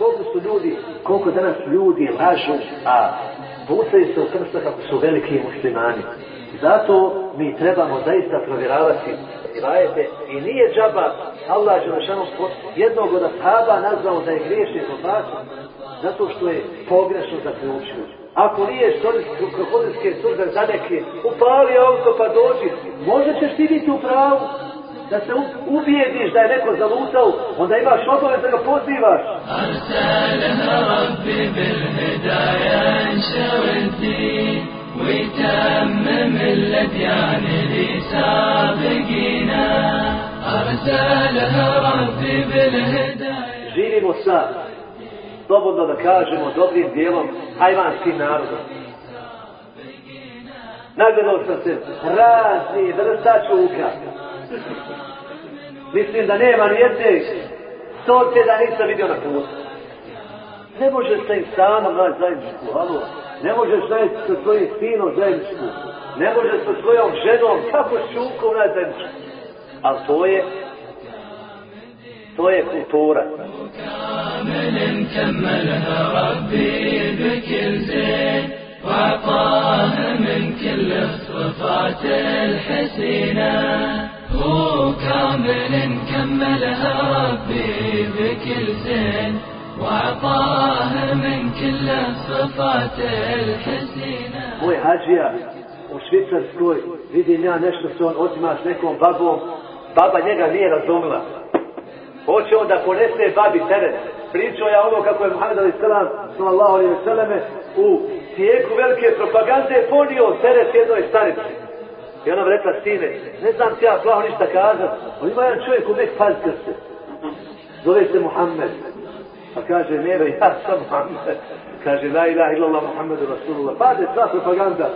koliko su ljudi, koliko danas ljudi lažu, a busaju se u prsta kako su veliki muslimani. Zato mi trebamo zaista provjeravati rivajete i nije džaba Allah Đelešanu jednog od ashaba nazvao da je griješni zlobac zato što je pogrešno zaključio. Ako nije krokodilske suze za upali auto pa dođi, možda ćeš ti biti u pravu da se ubijediš da je neko zalutao, onda imaš obavez da ga pozivaš. أرسلها ربي بالهداية انشر الدين ويتمم الأديان اللي سابقينا أرسلها ربي بالهداية Živimo sa, slobodno da kažemo, dobrim dijelom hajvanskim narodom. Nagledao sam se razni vrsta čuka. Mislim da nema ni jedne sorte da nisam vidio na putu. Ne možeš sa insanom naći zajedničku, halo. Ne možeš naći sa svojim sinom zajedničku. Ne možeš sa svojom ženom, kako s čukom naći zajedničku. Ali to je, to je kultura. كامل كملها ربي بكل زين وعطاه من كل الصفات الحسينة هو كامل كملها ربي بكل زين وعطاه من كل الصفات الحسينة Moj hađija u Švicarskoj, vidim ja nešto se on otima s nekom babom, baba njega nije razumila. Hoće on da ponese babi teret. Pričao ja ono kako je Muhammed Ali Selam, sallallahu alaihi vseleme, u tijeku velike propagande ponio teret jednoj starici. I ona mu rekla, sine, ne znam ti ja plaho ništa kazat, ali ima jedan čovjek u nek se. Zove se Muhammed. Pa kaže, ne, ja sam Muhammed. Kaže, la ilaha illallah Muhammedu Rasulullah. Pade sva propaganda.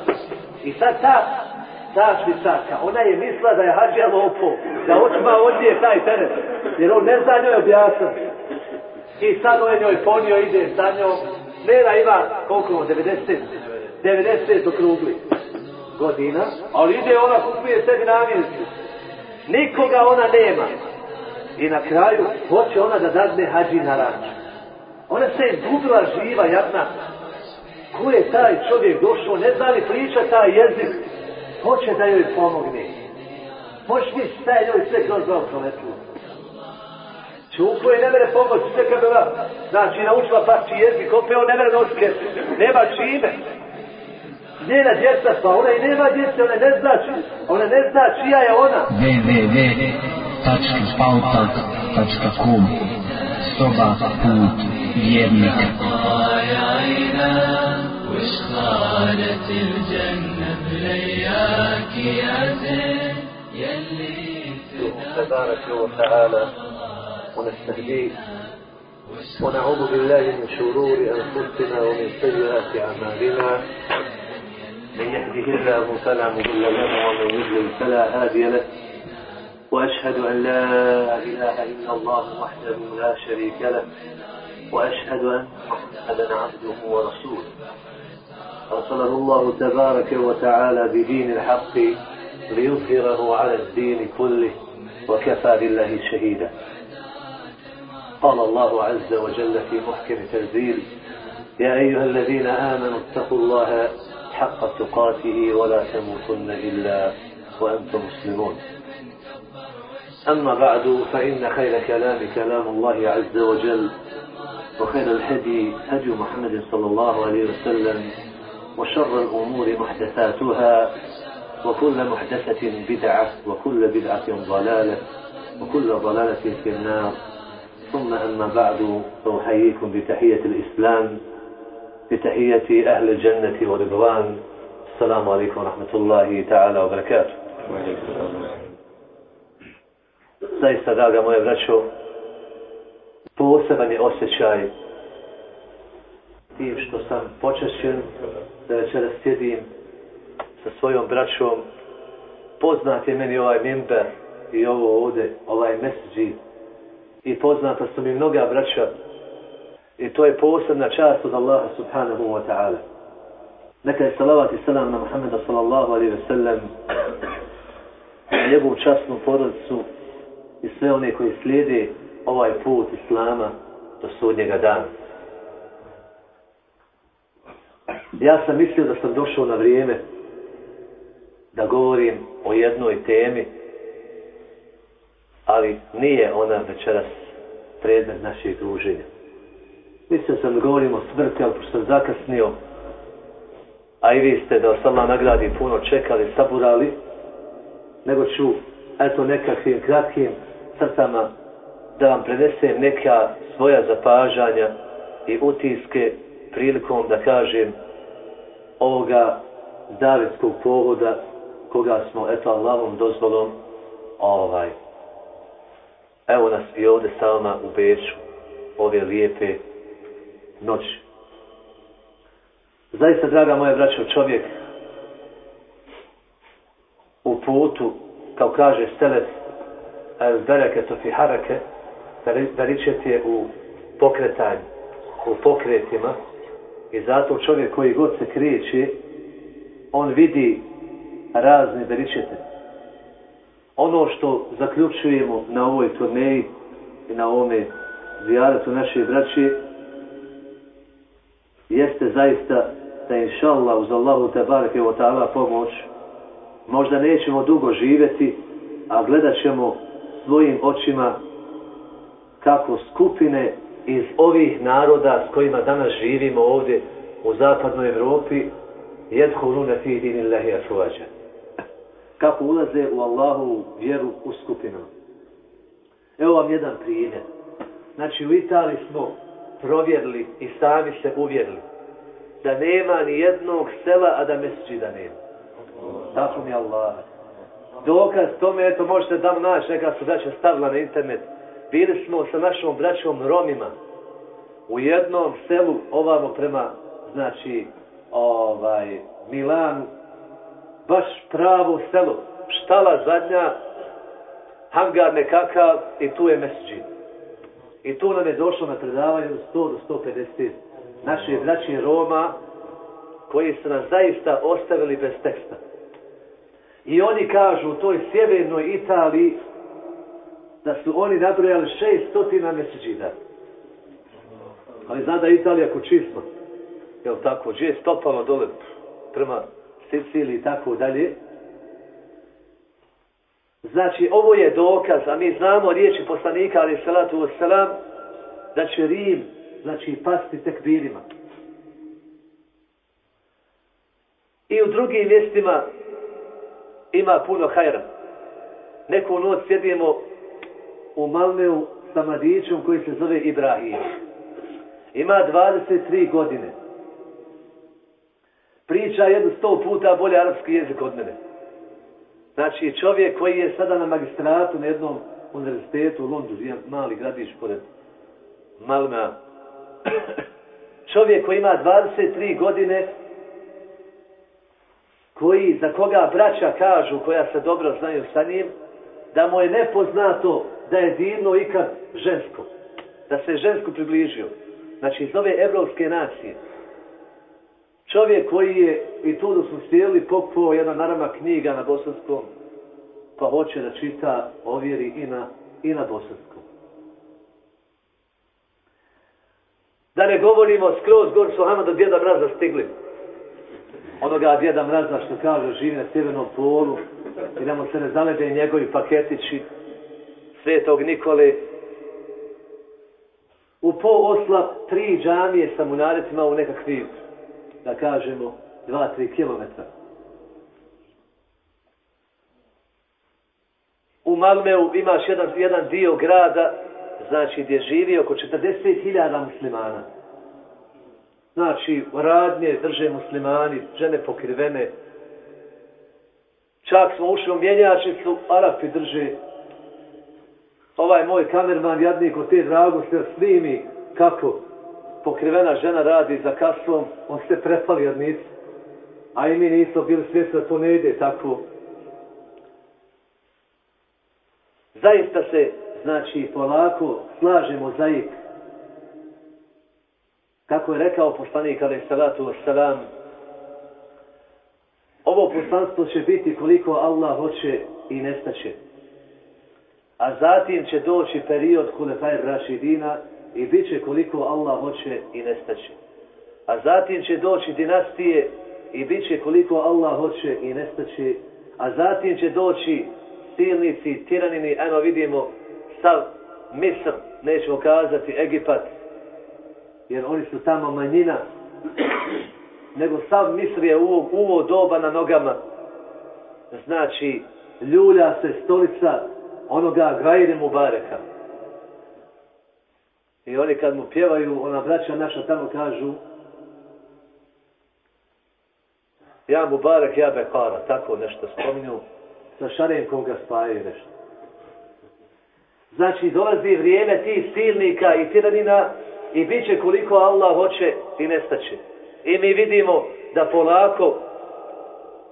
I sad ta, ta švicarka, ona je mislila da je hađija lopo, da očima odnije taj teret. Jer on ne zna njoj objasniti. I sad on je njoj ponio, ide sa njom. Nera ima, koliko ima, 90? 90 okrugli godina, ali ide ona kupuje sebi namjenski. Nikoga ona nema. I na kraju hoće ona da dadne hađi na ranč. Ona se izgubila živa, jadna. Ko je taj čovjek došao, ne zna li priča taj jezik, hoće da joj pomogne. Možeš mi šta je njoj sve kroz dom proletilo. Čuko je ne mere pomoći, sve kad bila, znači naučila pašći jezik, opet on ne mere noske, nema čime. Njena djeca, pa ona i nema djece, ona ne zna, či, ona ne zna čija je ona. www.pautalk.com Soba put vjernika ضايعينا وش خالت الجنة بلياك يا زين يلي تبارك وتعالى ونستهديه ونعوذ بالله من شرور أنفسنا ومن سيئات أعمالنا. من يهده الله فلا مضل له ومن يضلل فلا هادي له. وأشهد أن لا إله إلا الله وحده لا شريك له. وأشهد أن محمدا عبده ورسوله. أرسله الله تبارك وتعالى بدين الحق ليظهره على الدين كله وكفى بالله شهيدا. قال الله عز وجل في محكم تنزيل يا أيها الذين آمنوا اتقوا الله حق تقاته ولا تموتن إلا وأنتم مسلمون. أما بعد فإن خير كلام كلام الله عز وجل وخير الهدي هدي محمد صلى الله عليه وسلم وشر الأمور محدثاتها وكل محدثة بدعة وكل بدعة ضلالة وكل ضلالة في النار. ثم أما بعد فأحييكم بتحية الإسلام. بتحية أهل الجنة ورضوان السلام عليكم ورحمة الله تعالى وبركاته Zaista, draga moje braćo, poseban je osjećaj tim što sam počešćen da večeras sjedim sa svojom braćom. Poznat je meni ovaj mimber i ovo ovde, ovaj mesđi. I poznata su mi mnoga braća. i to je posebna čast od Allaha subhanahu wa ta'ala. Neka je salavat i salam na Muhammeda sallallahu alaihi ve sellem na njegovu častnu porodicu i sve one koji slijede ovaj put Islama do sudnjega dana. Ja sam mislio da sam došao na vrijeme da govorim o jednoj temi, ali nije ona večeras predmet našeg druženja. Mislio sam da govorim o smrti, ali pošto sam zakasnio, a i vi ste da vas nagradi puno čekali, saburali, nego ću, eto, nekakvim kratkim crtama da vam prenesem neka svoja zapažanja i utiske prilikom da kažem ovoga davetskog povoda koga smo, eto, Allahom dozvolom ovaj, evo nas i ovde sama u Beču ove lijepe noći. Zaista, draga moja braćo, čovjek u putu, kao kaže Selef, bereke to fi harake, beričet je u pokretanju, u pokretima, i zato čovjek koji god se kreće, on vidi razne beričete. Ono što zaključujemo na ovoj turneji i na ovome zijaretu naše braće, jeste zaista da inša Allah uz Allahu tabareke wa ta'ala pomoć. Možda nećemo dugo živjeti a gledat ćemo svojim očima kako skupine iz ovih naroda s kojima danas živimo ovdje u zapadnoj Evropi jedhulune fi dinillahi afuađa kako ulaze u Allahu vjeru u skupinama. Evo vam jedan primjer. Znači u Italiji smo provjerili i sami se uvjerili da nema ni jednog sela, a da mesđida nema. Tako mi Allah. Dokaz tome, eto, možete da naći, neka su braća stavila na internet. Bili smo sa našom braćom Romima u jednom selu, ovamo prema, znači, ovaj, Milanu, baš pravo selo, štala zadnja, hangar nekakav i tu je mesđid. I tu nam je došlo na predavanje od 100 do 150 naše braće Roma koji su nas zaista ostavili bez teksta. I oni kažu u toj sjevernoj Italiji da su oni nabrojali 600 meseđida. Ali zna da je Italija kućisma. Jel tako? Gdje je stopalo dole prema Siciliji i tako dalje. Znači, ovo je dokaz, a mi znamo riječi poslanika, ali salatu wasalam, da će Rim, znači, pasti tekbirima. I u drugim mjestima ima puno hajra. Neku noć sjedimo u Malmeu sa mladićom koji se zove Ibrahim. Ima 23 godine. Priča jedno sto puta bolje arapski jezik od mene. Znači čovjek koji je sada na magistratu na jednom univerzitetu u Londonu, jedan mali gradić pored Malmea. čovjek koji ima 23 godine koji, za koga braća kažu, koja se dobro znaju sa njim, da mu je nepoznato da je divno ikad žensko. Da se žensko približio. Znači iz ove evropske nacije. Čovjek koji je, i tu da smo sjeli, pokuo jedna narama knjiga na bosanskom, pa hoće da čita, ovjeri i na, i na bosanskom. Da ne govorimo skroz gor su Hama do djeda mraza stigli. Onoga djeda mraza što kaže živi na sjevernom polu i da mu se ne zalede njegovi paketići. Svetog Nikole. U po osla tri džamije sa munaretima u nekakvim da kažemo dva, tri kilometra. U Malmeu imaš jedan, jedan dio grada znači gdje živi oko 40.000 muslimana. Znači, radnje drže muslimani, žene pokrivene. Čak smo ušli u mjenjačnicu, Arapi drže. Ovaj moj kamerman, jadnik od te drago, se snimi kako pokrivena žena radi za kasom, on se prepali od nisu. A i mi nismo bili svjesni da to ne ide tako. Zaista se, znači, polako slažemo za ik. Kako je rekao poslanik alaih salatu wasalam, ovo poslanstvo će biti koliko Allah hoće i nestaće. A zatim će doći period Kulefajr Rašidina i bit će koliko Allah hoće i nestaće. A zatim će doći dinastije i bit će koliko Allah hoće i nestaće. A zatim će doći silnici, tiranini, eno vidimo sav Misr, nećemo kazati Egipat, jer oni su tamo manjina, nego sav Misr je u ovo doba na nogama. Znači, ljulja se stolica onoga Gajri Mubareka. I oni kad mu pjevaju, ona braća naša tamo kažu ja Mubarek, ja Bekara, tako nešto spominju, sa šarenkom ga spajaju nešto. Znači, dolazi vrijeme tih silnika i tiranina i bit će koliko Allah hoće i nestaće. I mi vidimo da polako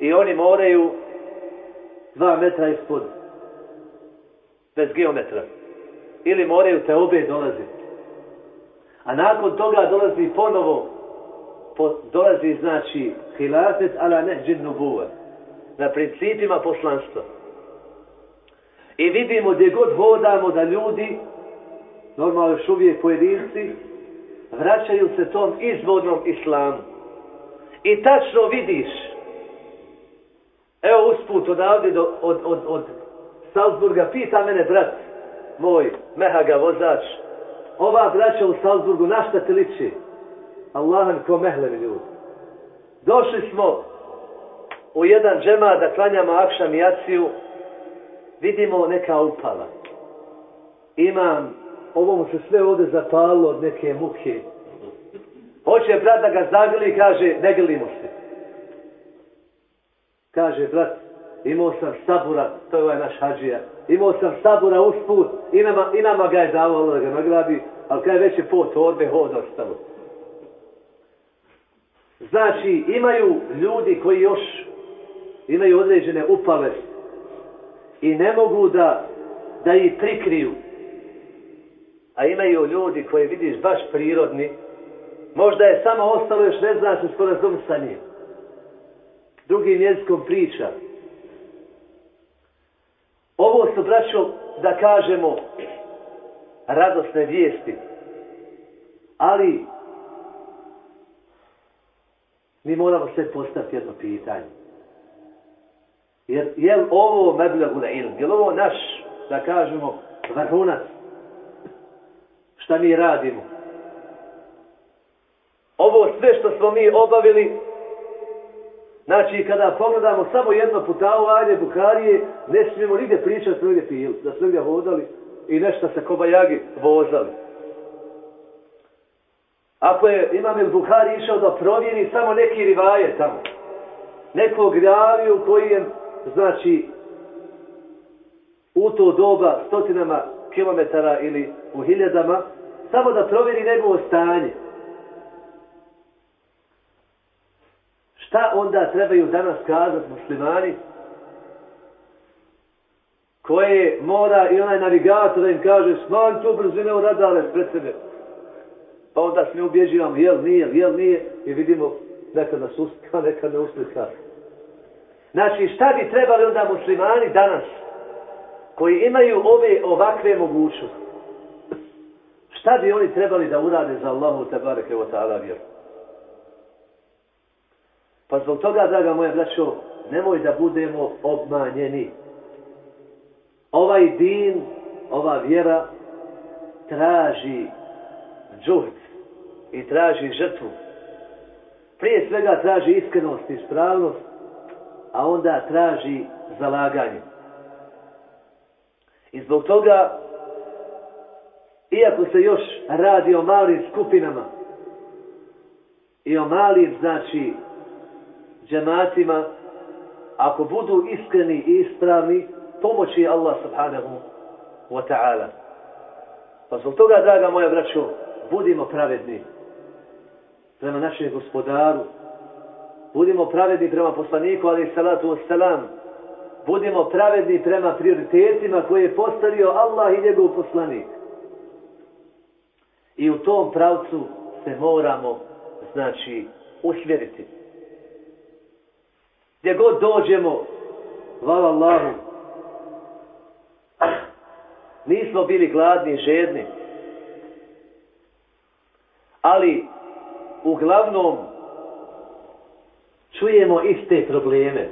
i oni moraju dva metra ispod bez geometra. Ili moraju te obe dolaziti. A nakon toga dolazi ponovo po, dolazi znači hilafet ala nehđin nubuva na principima poslanstva. I vidimo gdje god hodamo da ljudi, normalno još uvijek pojedinci, vraćaju se tom izvodnom islamu. I tačno vidiš, evo usput odavde do, od, od, od Salzburga, pita mene brat, moj mehaga vozač, ova braća u Salzburgu, na šta te liči? Allahan ko mehlevi ljudi. Došli smo u jedan džema da klanjamo akšam i aciju, vidimo neka upala. Imam, ovo mu se sve ovdje zapalo od neke muke. Hoće brat da ga zagrli i kaže, ne grlimo se. Kaže, brat, imao sam sabura, to je ovaj naš hađija, imao sam sabura usput i nama, i nama ga je dao da ga nagradi, ali kada je već je po torbe hod ostalo. Znači, imaju ljudi koji još imaju određene upale i ne mogu da, da ih prikriju. A imaju ljudi koji vidiš baš prirodni, možda je samo ostalo još ne znaš se sporazum sa njim. Drugim jezikom priča. Ovo su, braćo, da kažemo, radosne vijesti. Ali, mi moramo sve postaviti jedno pitanje. Jer je li ovo meblagu na ilm? Je li ovo naš, da kažemo, vrhunac? Šta mi radimo? Ovo sve što smo mi obavili, znači kada pogledamo samo jedno putavo ajde Buharije, ne smijemo nigdje pričati, smo nigdje pili, da smo nigdje hodali i nešto sa kobajagi vozali. Ako je Imam il Buhari išao da provjeri samo neki rivaje tamo, nekog raviju koji je znači u to doba stotinama kilometara ili u hiljadama, samo da provjeri njegovo stanje. Šta onda trebaju danas kazati muslimani koje mora i onaj navigator da im kaže smanj tu brzine u radare pred sebe. Pa onda se mi ubjeđivamo jel nije, jel nije i vidimo nekad nas uslika, nekad ne uslika. Znači, šta bi trebali onda muslimani danas, koji imaju ove ovakve mogućnosti? Šta bi oni trebali da urade za Allahu te bareke wa ta'ala vjeru? Pa zbog toga, draga moja braćo, nemoj da budemo obmanjeni. Ovaj din, ova vjera, traži džuhd i traži žrtvu. Prije svega traži iskrenost i ispravnost, a onda traži zalaganje. I zbog toga, iako se još radi o malim skupinama i o malim, znači, džematima, ako budu iskreni i ispravni, pomoći Allah subhanahu wa ta'ala. Pa zbog toga, draga moja braćo, budimo pravedni. prema našem gospodaru. Budimo pravedni prema poslaniku, ali salatu selam. Budimo pravedni prema prioritetima koje je postavio Allah i njegov poslanik. I u tom pravcu se moramo, znači, usmjeriti. Gdje god dođemo, hvala Allahu, nismo bili gladni, žedni, ali uglavnom čujemo iste probleme.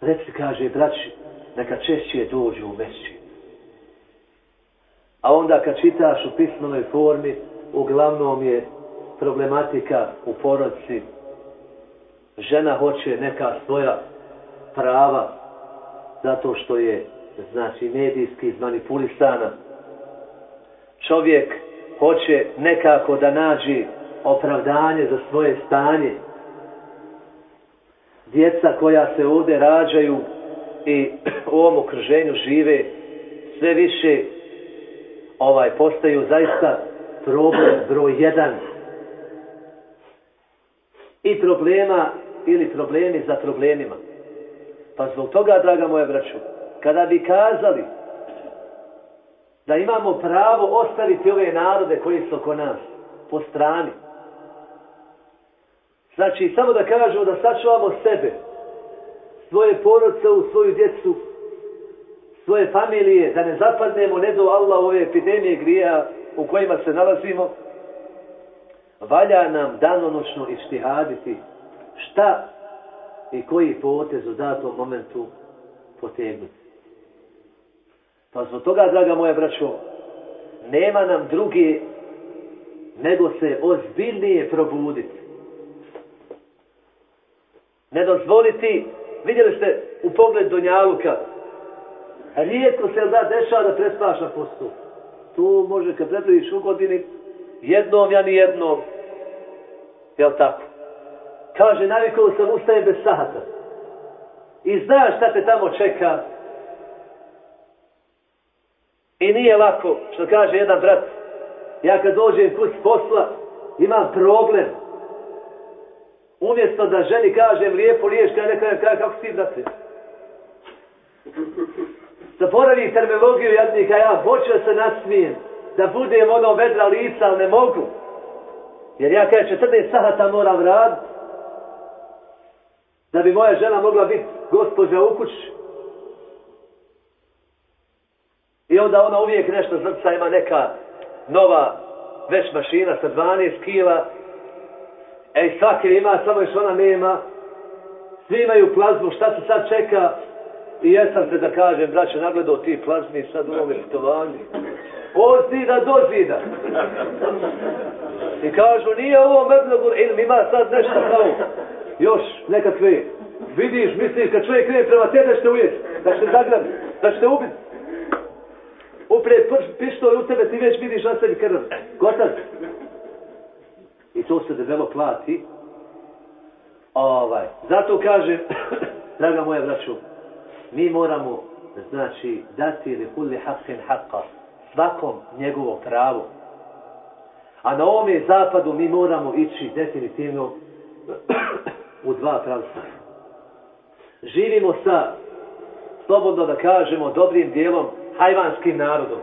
Reci, kaže, braći, neka češće dođu u mešći. A onda kad čitaš u pismenoj formi, uglavnom je problematika u porodci. Žena hoće neka svoja prava zato što je znači medijski izmanipulisana. Čovjek hoće nekako da nađe opravdanje za svoje stanje. Djeca koja se ovdje rađaju i u ovom okruženju žive sve više ovaj postaju zaista problem broj jedan. I problema ili problemi za problemima. Pa zbog toga, draga moja braću, kada bi kazali da imamo pravo ostaviti ove narode koji su oko nas po strani. Znači, samo da kažemo da sačuvamo sebe, svoje porodce, svoju djecu, svoje familije, da ne zapadnemo, ne do Allah ove epidemije grija u kojima se nalazimo, valja nam danonočno ištihaditi šta i koji potez u datom momentu potegnuti. Pa zbog toga, draga moja braćo, nema nam druge nego se ozbiljnije probuditi. Ne dozvoliti, vidjeli ste u pogled Donjaluka, rijetko se da dešava da prespaš na. Tu može kad prebrojiš u godini, jednom, ja ni jednom. Jel tako? Kaže, navikao sam ustaje bez sata. I znaš šta te tamo čeka, i nije lako, što kaže jedan brat, ja kad dođem kut posla, imam problem. Umjesto da ženi kažem lijepo riješ, kada ne kažem, kako si brate? Zaboravi terminologiju jadnika, ja hoću da se nasmijem, da budem ono vedra lica, ali ne mogu. Jer ja kada 14 sata moram rad, da bi moja žena mogla biti gospođa u kući. I onda ona uvijek nešto zrca ima neka nova već mašina sa 12 kila. Ej, svake ima, samo još ona nema. Svi imaju plazmu, šta se sad čeka? I jesam se da kažem, braće, nagledao ti plazmi sad u ovome putovanju. Od zida do zida. I kažu, nije ovo meblogur, ili ima sad nešto kao, još nekakve. Vidiš, misliš, kad čovjek krije prema te da ćete uvijeti, da ćete zagrabi, da ćete ubiti upre pištolj u tebe, ti već vidiš na sebi krv. Gotav. I to se debelo plati. Ovaj. Zato kažem, draga moja braću, mi moramo, znači, dati li kulli haqqin haqqa, svakom njegovo pravo. A na ovome zapadu mi moramo ići definitivno u dva pravca. Živimo sa, slobodno da kažemo, dobrim dijelom hajvanskim narodom.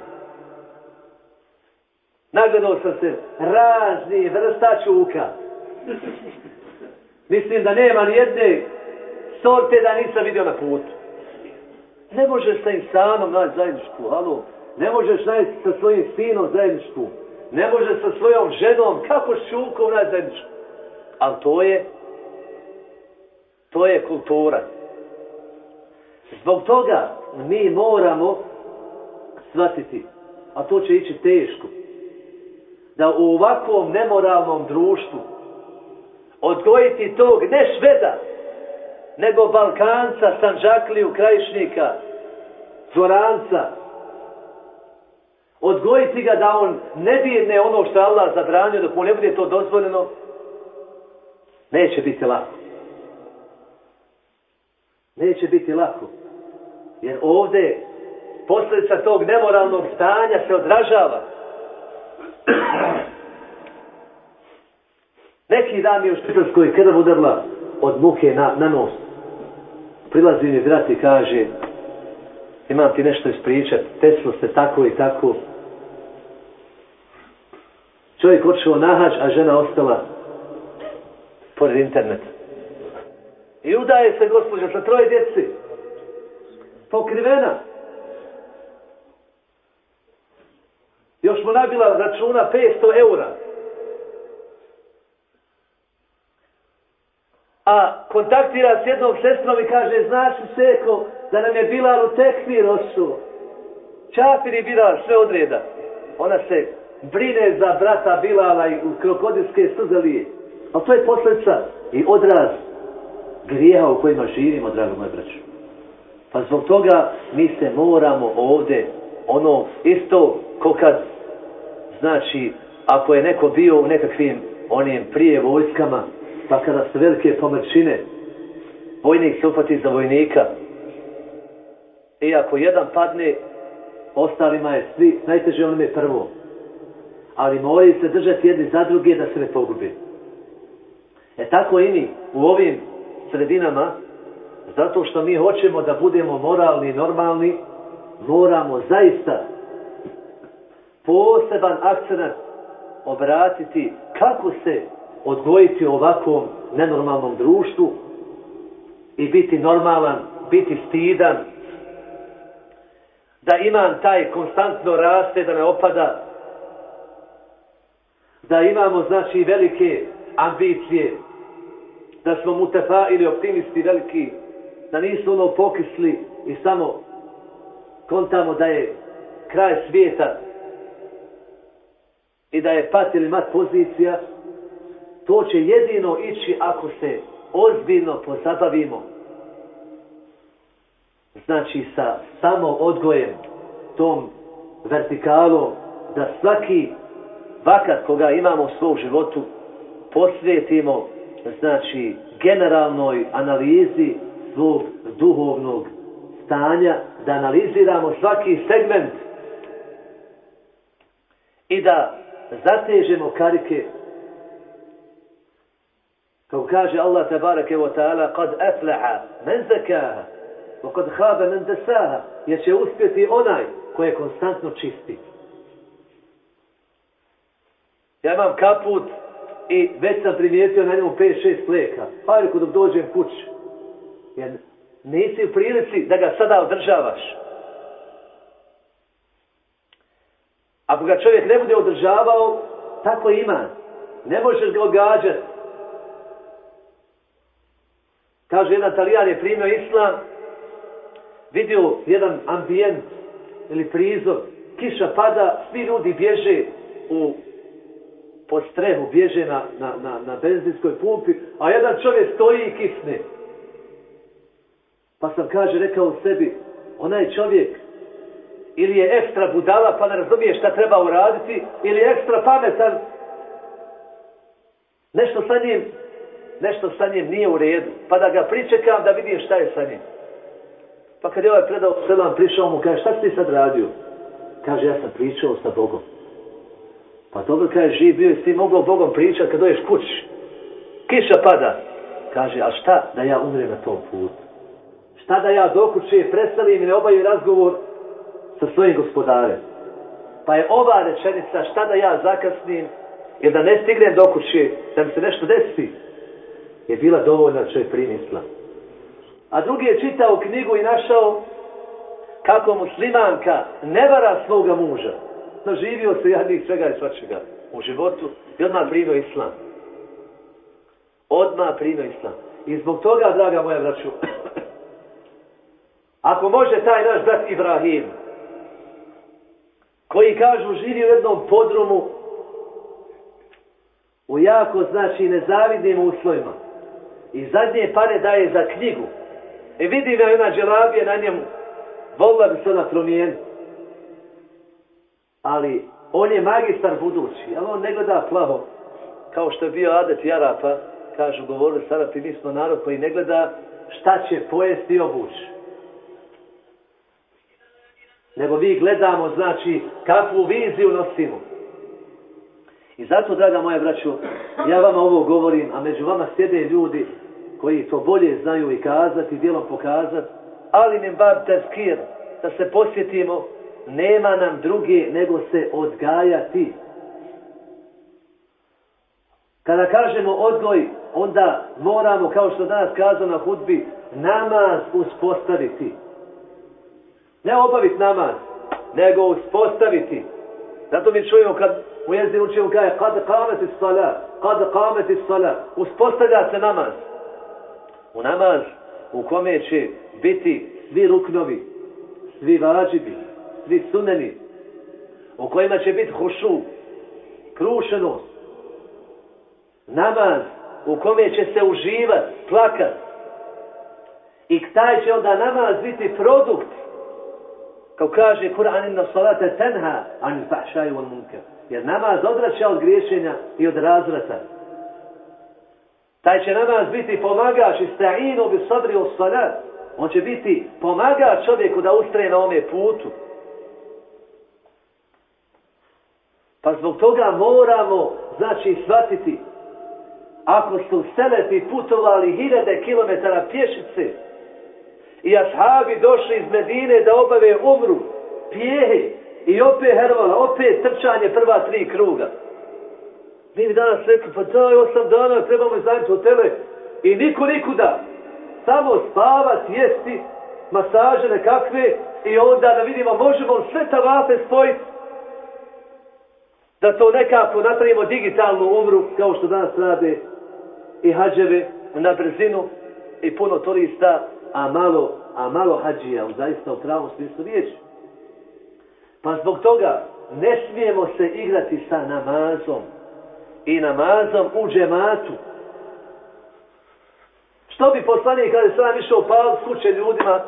Nagledao sam se razni vrsta čuka. Mislim da nema ni jedne sorte da nisam vidio na putu. Ne možeš sa insanom naći zajedničku, halo. Ne možeš naći sa svojim sinom zajedničku. Ne možeš sa svojom ženom, kako s čukom naći zajedničku. Ali to je, to je kultura. Zbog toga mi moramo shvatiti, a to će ići teško, da u ovakvom nemoralnom društvu odgojiti tog ne šveda, nego Balkanca, Sanđakliju, Krajišnika, Zoranca, odgojiti ga da on ne dirne ono što je Allah zabranio, dok mu ne bude to dozvoljeno, neće biti lako. Neće biti lako. Jer ovdje posljedica tog nemoralnog stanja se odražava. Neki dan mi u Švicarskoj krv udarla od muke na, na nos. Prilazi mi brat i kaže, imam ti nešto ispričat, teslo se tako i tako. Čovjek očeo nahađ, a žena ostala pored interneta. I udaje se gospođa sa troje djeci. Pokrivena. Još mu nabila računa 500 eura. A kontaktira s jednom sestrom i kaže, znaš seko, da nam je Bilal u tekfir osuo. Čafir i Bilal, sve odreda. Ona se brine za brata Bilala i krokodilske suze lije. Ali to je posljedica i odraz grijeha u kojima živimo, drago moje. Pa zbog toga mi se moramo ovdje, ono isto ko kad, znači, ako je neko bio u nekakvim onim prije vojskama, pa kada su velike pomrčine, vojnik se za vojnika, i ako jedan padne, ostalima je svi, najteže onome prvo. Ali moraju se držati jedni za druge da se ne pogubi. E tako i mi u ovim sredinama, zato što mi hoćemo da budemo moralni i normalni, moramo zaista poseban akcenat obratiti kako se odgojiti ovakvom nenormalnom društvu i biti normalan, biti stidan, da imam taj konstantno raste, da ne opada, da imamo znači velike ambicije, da smo mutefa ili optimisti veliki, da nisu ono pokisli i samo kontamo da je kraj svijeta i da je pat ili mat pozicija, to će jedino ići ako se ozbiljno pozabavimo. Znači sa samo odgojem, tom vertikalom, da svaki vakat koga imamo u svom životu posvetimo znači generalnoj analizi svog duhovnog stanja, da analiziramo svaki segment i da zatežemo karike. Kao kaže Allah tabarake wa ta'ala kad aflaha men zakaha wa kad haba men desaha jer će uspjeti onaj koji je konstantno čisti. Ja imam kaput i već sam primijetio na njemu 5-6 pleka. Hajde kod dođem kući. Jer nisi u prilici da ga sada održavaš. Ako ga čovjek ne bude održavao, tako ima. Ne možeš ga ogađati. Kaže, jedan talijan je primio islam, vidio jedan ambijent ili prizor, kiša pada, svi ljudi bježe u po strehu bježe na, na, na, na benzinskoj pumpi, a jedan čovjek stoji i kisne. Pa sam kaže, rekao u sebi, onaj čovjek ili je ekstra budala pa ne razumije šta treba uraditi, ili je ekstra pametan, nešto sa njim, nešto sa njim nije u redu. Pa da ga pričekam da vidim šta je sa njim. Pa kad je ovaj predao selam, prišao mu, kaže, šta si ti sad radio? Kaže, ja sam pričao sa Bogom. Pa dobro kaže, živ bio i ti mogao Bogom pričati kad doješ kući. Kiša pada. Kaže, a šta da ja umrem na tom putu? Šta da ja do kuće predstavim i ne obavim razgovor sa svojim gospodarem? Pa je ova rečenica, šta da ja zakasnim, jer da ne stignem do kuće, da mi se nešto desi, je bila dovoljna da čovjek primisla. A drugi je čitao knjigu i našao kako muslimanka ne vara svoga muža naživio se jadnih svega i svačega u životu i odmah primio islam. Odmah primio islam. I zbog toga, draga moja braću, ako može taj naš brat Ibrahim, koji kažu živi u jednom podrumu, u jako, znači, nezavidnim uslovima, i zadnje pare daje za knjigu, e vidim ja ona dželabija na njemu, volila bi se ona promijeniti ali on je magistar budući, ali on ne gleda plavo, kao što je bio adet i Arapa, kažu, govorili s Arapi, mi smo narod koji ne gleda šta će pojesti i obući. Nego mi gledamo, znači, kakvu viziju nosimo. I zato, draga moja braću, Ja vama ovo govorim, a među vama sjede ljudi koji to bolje znaju i kazati, djelom pokazati, ali min bab tezkir, da se posjetimo, nema nam druge nego se odgajati. Kada kažemo odgoj, onda moramo, kao što danas kazao na hudbi, namaz uspostaviti. Ne obaviti namaz, nego uspostaviti. Zato mi čujemo kad u jezdi učimo kaže kad kameti sala, kad kameti sala, uspostavlja se namaz. U namaz u kome će biti svi ruknovi, svi vađibi, svi suneni, u kojima će biti hušu, krušenost, namaz u kome će se uživat, plakat. I taj će onda namaz biti produkt. Kao kaže Kur'an inna salata tenha an fahšaju wal munkar. Jer namaz odvraća od griješenja i od razvrata. Taj će namaz biti pomagač i sta'inu bi sabri salat. On će biti pomagač čovjeku da ustraje na ome putu. Pa zbog toga moramo, znači, shvatiti ako su selefi putovali hiljade kilometara pješice i ashabi došli iz Medine da obave umru, pijehe i opet hervala, opet trčanje prva tri kruga. Mi bi danas rekli, pa daj, osam dana trebamo iznajeti hotele i niko nikuda. Samo spavati, jesti, masaže nekakve i onda da vidimo možemo sve tavafe spojiti da to nekako napravimo digitalnu umru kao što danas rade i hađeve na brzinu i puno turista, a malo, a malo hađija, zaista u pravom smislu riječi. Pa zbog toga ne smijemo se igrati sa namazom i namazom u džematu. Što bi poslanik kada sam išao pal kuće ljudima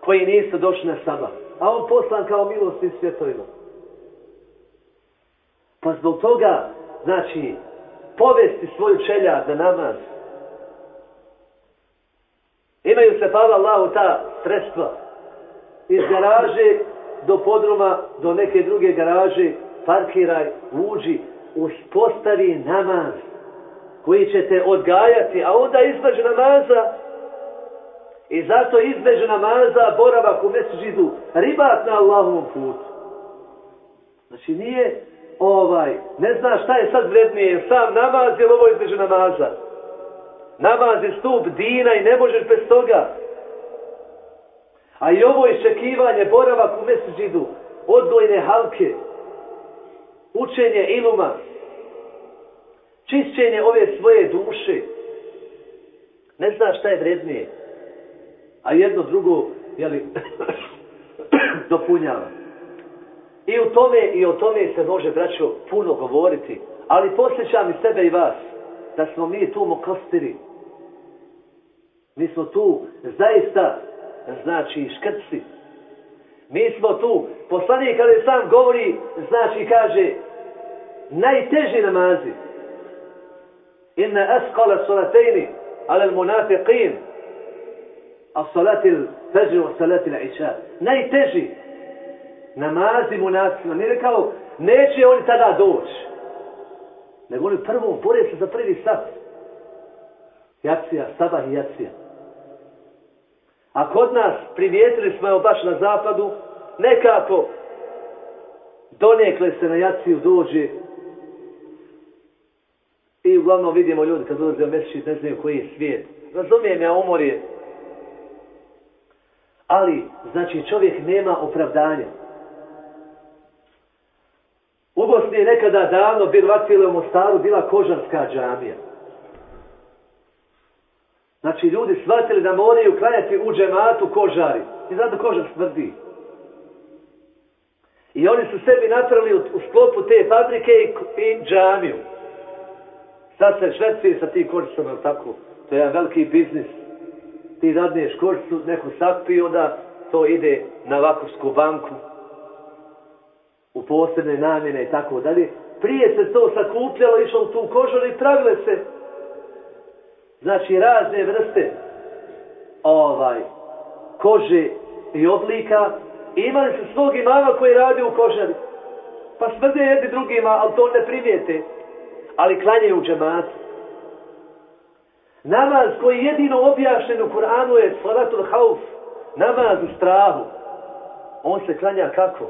koji nisu došli na sabah. A on poslan kao milostim svjetovima. Pa zbog toga, znači, povesti svoju čeljad na namaz. Imaju se, hvala Allahu, ta sredstva. Iz garaže do podruma, do neke druge garaže, parkiraj, uđi, uspostavi namaz koji će te odgajati, a onda između namaza i zato između namaza boravak u mesečidu ribat na Allahovom putu. Znači nije ovaj, ne zna šta je sad vrednije, sam namaz ili ovo između namaza. Namaz je stup dina i ne možeš bez toga. A i ovo iščekivanje, boravak u meseđidu, odgojne halke, učenje iluma, čišćenje ove svoje duše. Ne zna šta je vrednije. A jedno drugo, jeli, dopunjava. I u tome i o tome se može, braćo, puno govoriti. Ali posjećam i sebe i vas, da smo mi tu mokostiri. Mi smo tu zaista, znači, škrci. Mi smo tu, poslanik kada sam govori, znači kaže, najteži namazi. Inna asqala salatejni, ala al-munafiqin, a salati al-fajr wa salati al-isha. Najteži namazi munafima. Nije rekao, neće oni tada doći. Nego oni prvo bore se za prvi sat. Jacija, sabah i jacija. A kod nas primijetili smo evo baš na zapadu, nekako donekle se na jaciju dođe i uglavnom vidimo ljudi kad dolaze u mesiči ne znaju koji je svijet. Razumijem ja umor je. Ali, znači čovjek nema opravdanja. U Bosni je nekada davno bil vatile u Mostaru bila kožarska džamija. Znači ljudi shvatili da moraju klanjati u džematu kožari. I zato kožar smrdi. I oni su sebi napravili u, sklopu te fabrike i, i džamiju. Sad se šverci sa tim kožicama, tako. To je jedan veliki biznis. Ti dadneš kožicu, neku sakpi, onda to ide na Vakovsku banku u posebne namjene i tako dalje. Prije se to sakupljalo, išlo u tu kožaru i pravile se znači razne vrste ovaj kože i oblika imali su svog imama koji radi u kožari. Pa smrde jedni drugima, ali to ne primijete. ali klanjaju u džematu. Namaz koji jedino objašnjen u Kur'anu je salatul hauf, namaz u strahu. On se klanja kako?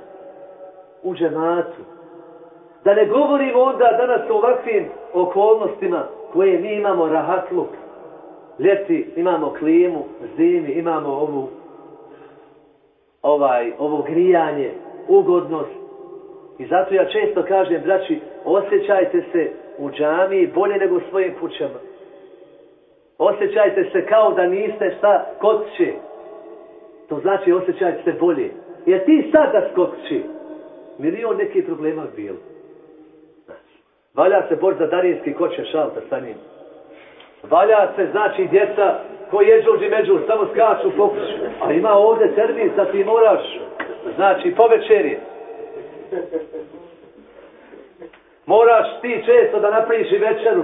U džematu. Da ne govorimo onda danas o ovakvim okolnostima koje mi imamo rahatluk. Ljeti imamo klimu, zimi imamo ovu ovaj, ovo grijanje, ugodnost. I zato ja često kažem, braći, osjećajte se u džamiji bolje nego u svojim kućama. Osjećajte se kao da niste šta će. To znači osjećajte se bolje. Jer ti sad da kod će, milion nekih problema bilo. Valja se bor za darijski koće šalta sa njim. Valja se, znači, djeca koji je i među, samo skaču po A ima ovdje servis da ti moraš, znači, po večeri. Moraš ti često da napriš i večeru.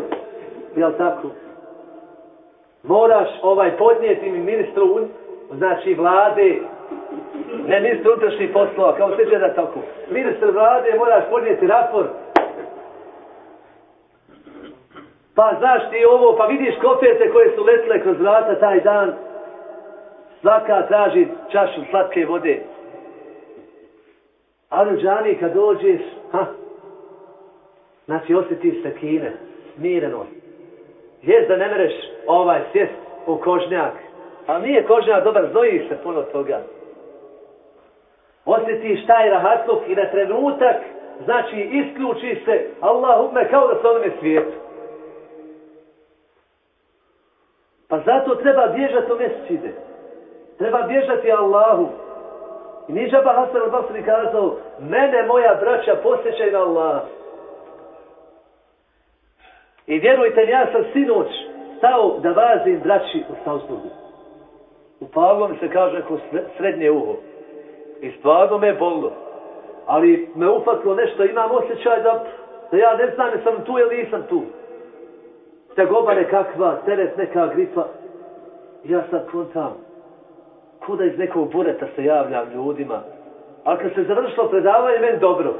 Jel tako? Moraš ovaj podnijeti mi ministru, znači vlade, ne ministru unutrašnjih poslova, kao se da tako. Ministar vlade moraš podnijeti raport. Pa znaš ti ovo, pa vidiš kofete koje su letile kroz vrata taj dan. Svaka traži čašu slatke vode. Ali džani kad dođeš, ha, znači osjetiš kine, smirenost. Jes da ne mereš ovaj sjest u kožnjak, ali nije kožnjak dobar, znojiš se puno toga. Osjetiš taj rahatluk i na trenutak, znači isključiš se, Allahumme kao da se onome svijetu. Pa zato treba bježati u mesčide. Treba bježati Allahu. I nije džaba Hasan al-Basri kazao, mene moja braća posjećaj na Allah. I vjerujte, ja sam sinoć stao da vazim braći u Salzburgu. U Pavlom se kaže neko srednje uho. I stvarno me je bolilo. Ali me ufatilo nešto, imam osjećaj da, da ja ne znam sam tu ili nisam tu. Tegoba nekakva, teret neka gripa. Ja sad kontam, kuda iz nekog bureta se javljam ljudima. A kad se završilo predavanje, meni dobro.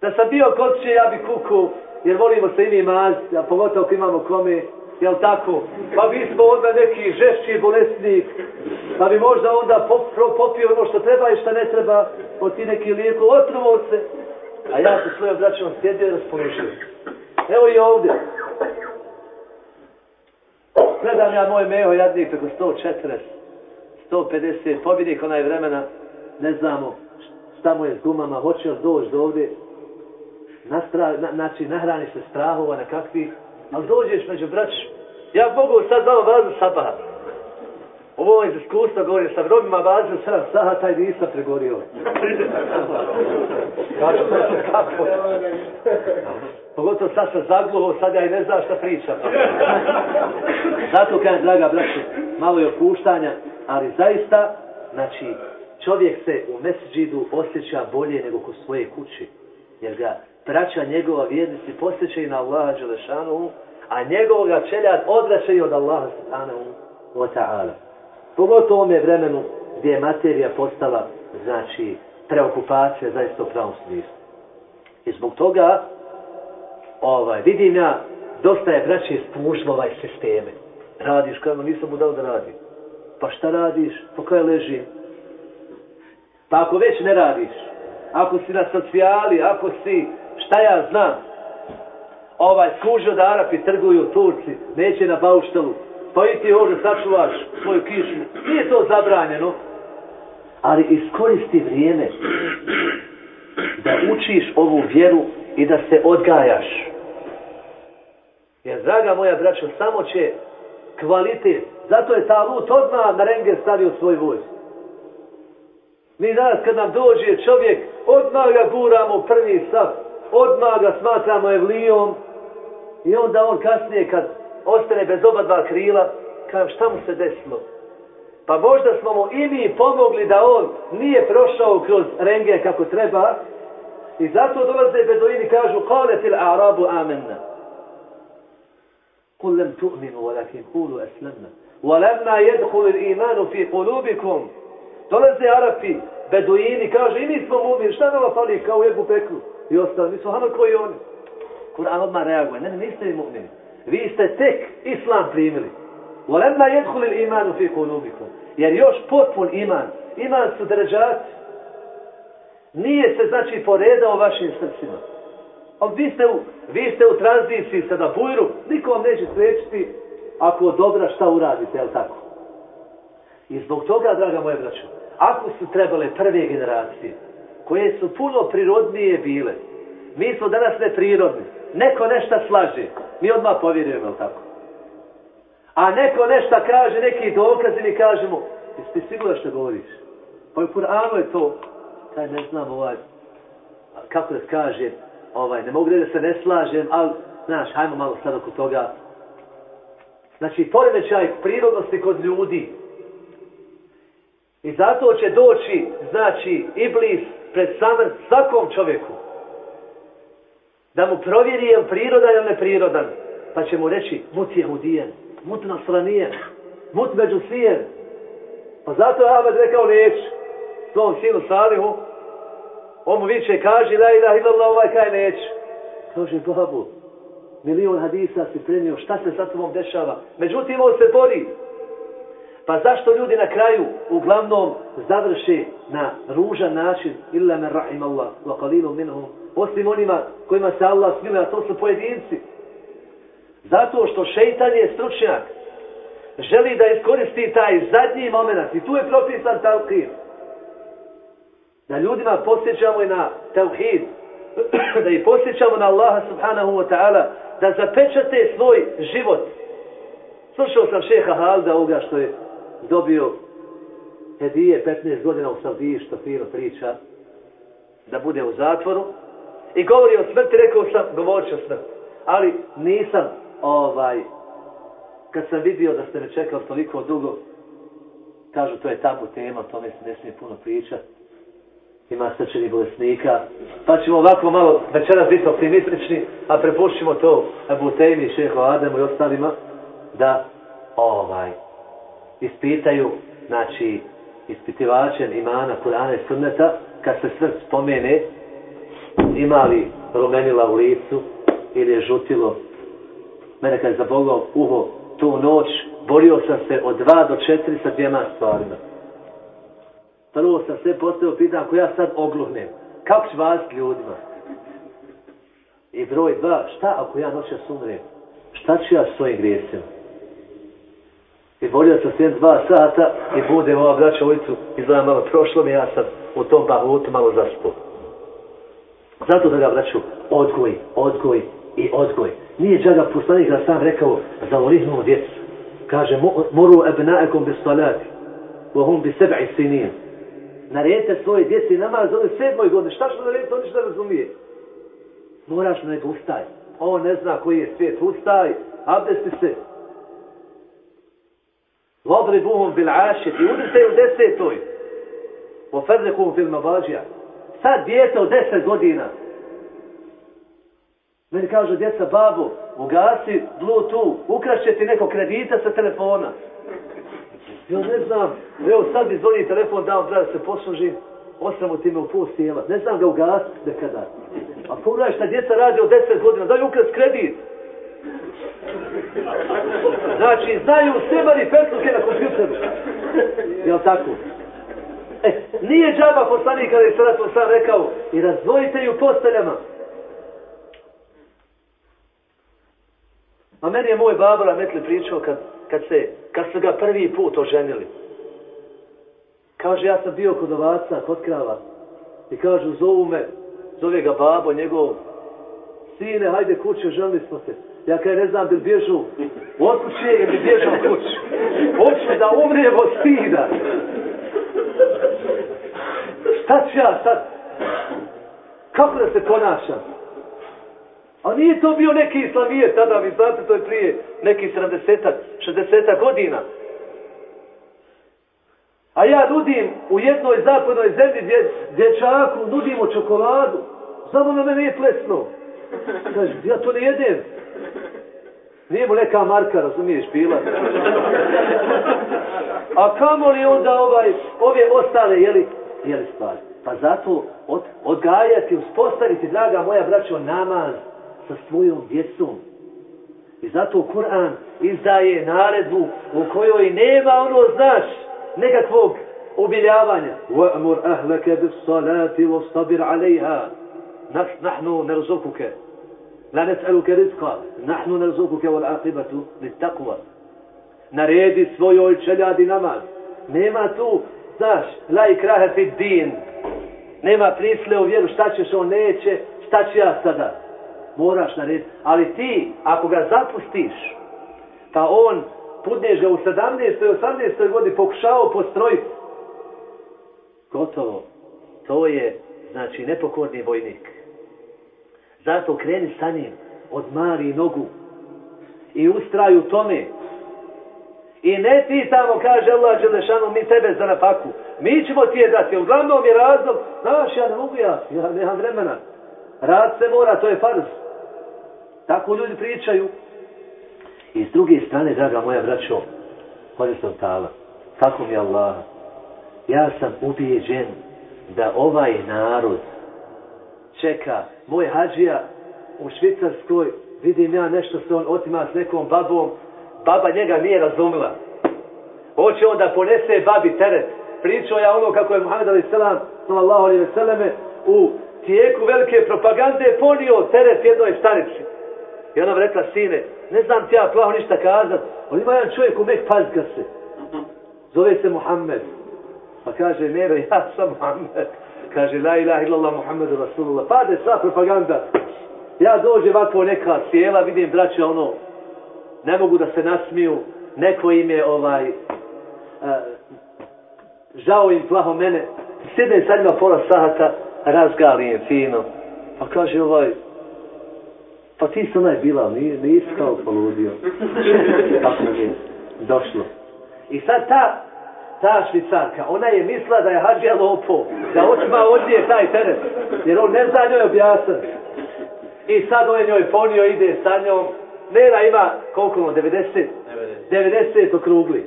Da sam bio kod ja bi kuku, jer volimo se i mi maziti, a pogotovo ako imamo kome, jel tako? Pa mi smo onda neki žešći bolesnik, pa bi možda onda popio ono što treba i što ne treba, od ti neki lijeko, otrovo se. A ja se svojom braćom sjedio i raspoložio. Evo i ovdje. Gledam ja moj meho jadnik preko 140, 150, pobjednik onaj vremena, ne znamo šta mu je s gumama, hoće li doći do ovdje, Nastra, na, znači nahrani se strahova na kakvi, ali dođeš među brać, ja mogu sad malo vazu sabaha. Ovo je iz iskustva govorim, sa robima vazu sad saha taj nisam pregorio. Kažu, kako? Pogotovo sad sam zagluho, sad ja i ne znam šta pričam. Zato kažem, draga braću, malo je opuštanja, ali zaista, znači, čovjek se u mesđidu osjeća bolje nego kod svoje kući. Jer ga braća njegova vjernici posjećaju na Allaha Đelešanu, a njegovoga čeljad odraćaju od Allaha subhanahu wa ta'ala. Pogotovo ome vremenu gdje je materija postala, znači, preokupacija zaista u pravom smislu. I zbog toga, ovaj, vidim ja, dosta je braće spušlo ovaj sisteme. Radiš, kao nisam mu dao da radi. Pa šta radiš? Pa kaj ležim? Pa ako već ne radiš, ako si na socijali, ako si, šta ja znam, ovaj skužio da Arapi trguju Turci, neće na bauštelu, pa i ti ovdje sačuvaš svoju kišu. Nije to zabranjeno, ali iskoristi vrijeme da učiš ovu vjeru i da se odgajaš. Jer, draga moja braćo, samo će kvalitet, zato je ta lut odmah na renger stavio svoj vojsk. Mi danas kad nam dođe čovjek, odmah ga guramo prvi sav, odmah ga smatramo evlijom i onda on kasnije kad ostane bez oba dva krila, kažem šta mu se desilo? Pa možda smo mu i mi pomogli da on nije prošao kroz renge kako treba i zato dolaze beduini kažu qaletil a'rabu amenna. قل لم تؤمنوا ولكن قولوا أسلمنا ولما يدخل الإيمان في قلوبكم Dolaze Arapi, Beduini, kaže i mi smo mumini, šta nama fali kao jebu peklu? I ostali, mi smo hama koji oni. Kur'an odmah reaguje. Ne, niste vi mu'mini. Vi ste tek islam primili. وَلَمَّا يَدْخُلِ الْإِيمَانُ فِي قُلُوبِكُمْ Jer još potpun iman. Iman su deređati. Nije se znači poredao vašim srcima. Ali vi ste u, vi ste u tranziciji sada bujru, niko vam neće spriječiti ako dobra šta uradite, jel tako? I zbog toga, draga moja braćo, ako su trebale prve generacije, koje su puno prirodnije bile, mi smo danas neprirodni, neko nešto slaže, mi odmah povjerujemo, tako? A neko nešto kaže, neki dokaz i mi kažemo, jesi ti sigurno što govoriš? Pa u Kur'anu je to, kaj ne znam ovaj, kako da kaže, ovaj, ne mogu da se ne slažem, ali, znaš, hajmo malo sad oko toga. Znači, poremećaj prirodnosti kod ljudi. I zato će doći, znači, iblis pred samrt svakom čovjeku. Da mu provjeri je li prirodan ili neprirodan. Pa će mu reći, mut je hudijen, mut nasranijen, mut među svijen. Pa zato je Ahmed rekao neću svom sinu Salihu, on mu viće, kaže, la ilaha illallah, ovaj kaj neću. Kaže, babu, milion hadisa si prenio, šta se sa tobom dešava? Međutim, on se bori. Pa zašto ljudi na kraju uglavnom završe na ružan način, illa men rahim Allah, wa qalilum minhum, osim onima kojima se Allah smiluje, a to su pojedinci. Zato što šeitan je stručnjak, želi da iskoristi taj zadnji moment i tu je propisan talqin. Da ljudima posjećamo i na tauhid, da ih posjećamo na Allaha subhanahu wa ta'ala, da zapečate svoj život. Slušao sam šeha Halda ovoga što je dobio hedije 15 godina u Saudiji, što fino priča, da bude u zatvoru. I govori o smrti, rekao sam, govorit ću o smrti. Ali nisam, ovaj, kad sam vidio da ste me čekali toliko dugo, kažu to je tabu tema, o tome se ne smije puno pričati ima srčani bolesnika. Pa ćemo ovako malo večeras biti optimistični, a prepušćimo to Ebu Tejmi, Šeho Ademu i ostalima, da ovaj ispitaju, znači, ispitivačem imana Kur'ana i Sunneta, kad se smrt spomene, ima li rumenila u licu ili je žutilo. Mene kad je zabogao uho tu noć, borio sam se od dva do četiri sa dvijema stvarima. Prvo sam sve postavio pitan, ako ja sad ogluhnem, kako ću vas ljudima? I broj dva, šta ako ja noćas umrem? Šta ću ja s svojim grijesima? I bolio sam svijet dva sata i bude ova braća ulicu izgleda malo prošlo mi, ja sam u tom bahutu malo zaspo. Zato da ga braću odgoj, odgoj i odgoj. Nije džaga poslanik da sam rekao za volihnu djecu. Kaže, moru ebnaekom bis salati, vohum bi sebi sinin naredite svoje djeci namaz od sedmoj godine. Šta što naredite, on ništa razumije. Moraš nego ustaj. On ne zna koji je svijet. Ustaj, abdesti se. Vodri buhom bil ašet i udrite u desetoj. Oferdekuhum fil mabađija. Sad djete od deset godina. Meni kažu djeca, babo, ugasi Bluetooth, ukrašće ti neko kredita sa telefona. Ja ne znam, evo sad bi zvoni telefon dao da se posluži, osamo ti me u pol sjela. Ne znam ga ugasiti nekada. A pogledaj šta djeca radi od deset godina, daju ukras kredit. Znači, znaju semari petluke na kompjuteru. Jel tako? E, nije džaba poslanik kada je sada sam rekao i razdvojite ju posteljama. A meni je moj babora Metli pričao kad kad, se, kad su ga prvi put oženili. Kaže, ja sam bio kod ovaca, kod krava. I kažu, zovu me, zove ga babo njegov. Sine, hajde kuće, želili smo se. Ja kaj ne znam, bil bježu od kuće ili bježu od. Hoću da umrijem od stida. Šta ću ja sad? Kako da se ponašam? A nije to bio neki islamije tada, vi znate, to je prije neki 70 60 godina. A ja nudim u jednoj zapadnoj zemlji dje, dječaku, nudimo čokoladu. Samo na mene je plesno. Ja to ne jedem. Nije mu neka marka, razumiješ, bila. A kamo li onda ovaj, ove ostale, jeli, jeli stvari? Pa zato od, odgajati, uspostaviti, draga moja braćo, namaz, sa svojom djecom. I zato Kur'an izdaje naredbu u kojoj nema ono, znaš, nekakvog ubiljavanja. وَأْمُرْ أَهْلَكَ بِالصَّلَاةِ وَاسْتَبِرْ عَلَيْهَا نَحْنُ نَرْزُقُكَ La nes'aluke rizqa, nahnu narzukuke wal akibatu li takva. Naredi svojoj čeljadi namaz. Nema tu, znaš, la ikrahe fi din. Nema prisle u vjeru, šta ćeš, on neće, šta ću ja sada. Moraš narediti. Ali ti, ako ga zapustiš, pa on pudneš ga u 17. i 18. godini pokušao postrojiti, gotovo. To je, znači, nepokorni vojnik. Zato kreni sa njim od mali nogu i ustraju tome. I ne ti tamo, kaže Allah Đelešanu, mi tebe za napaku. Mi ćemo ti je dati. Uglavnom je razlog, znaš, ja ne mogu ja, ja nemam vremena. Rad se mora, to je farz. Tako ljudi pričaju. I s druge strane, draga moja braćo, hođe sam tala. Tako mi Allah. Ja sam ubijeđen da ovaj narod čeka. Moj hađija u Švicarskoj, vidim ja nešto što on otima s nekom babom, baba njega nije razumila. Hoće on da ponese babi teret. Pričao ja ono kako je Muhammed Ali Selam, sallallahu alaihi veseleme, u tijeku velike propagande ponio teret jednoj starici. I ona rekla, sine, ne znam ti ja plaho ništa kazat, ali ima jedan čovjek u mek pazga se. Zove se Muhammed. Pa kaže, ne, ja sam Muhammed kaže la ilaha illallah Muhammedu Rasulullah. Pade sva propaganda. Ja dođem ovako neka sjela, vidim braće ono, ne mogu da se nasmiju, neko im je ovaj, uh, žao im plaho mene. Sjede sa njima pola sata, razgalijem fino. Pa kaže ovaj, pa ti si onaj bila, nisi kao poludio. Tako je došlo. I sad ta ta švicarka, ona je misla da je hađija lopo, da očima odnije taj teret, jer on ne zna njoj objasniti. I sad on je njoj ponio, ide sa njom, Nera ima, koliko ono, 90? 90, 90 okrugli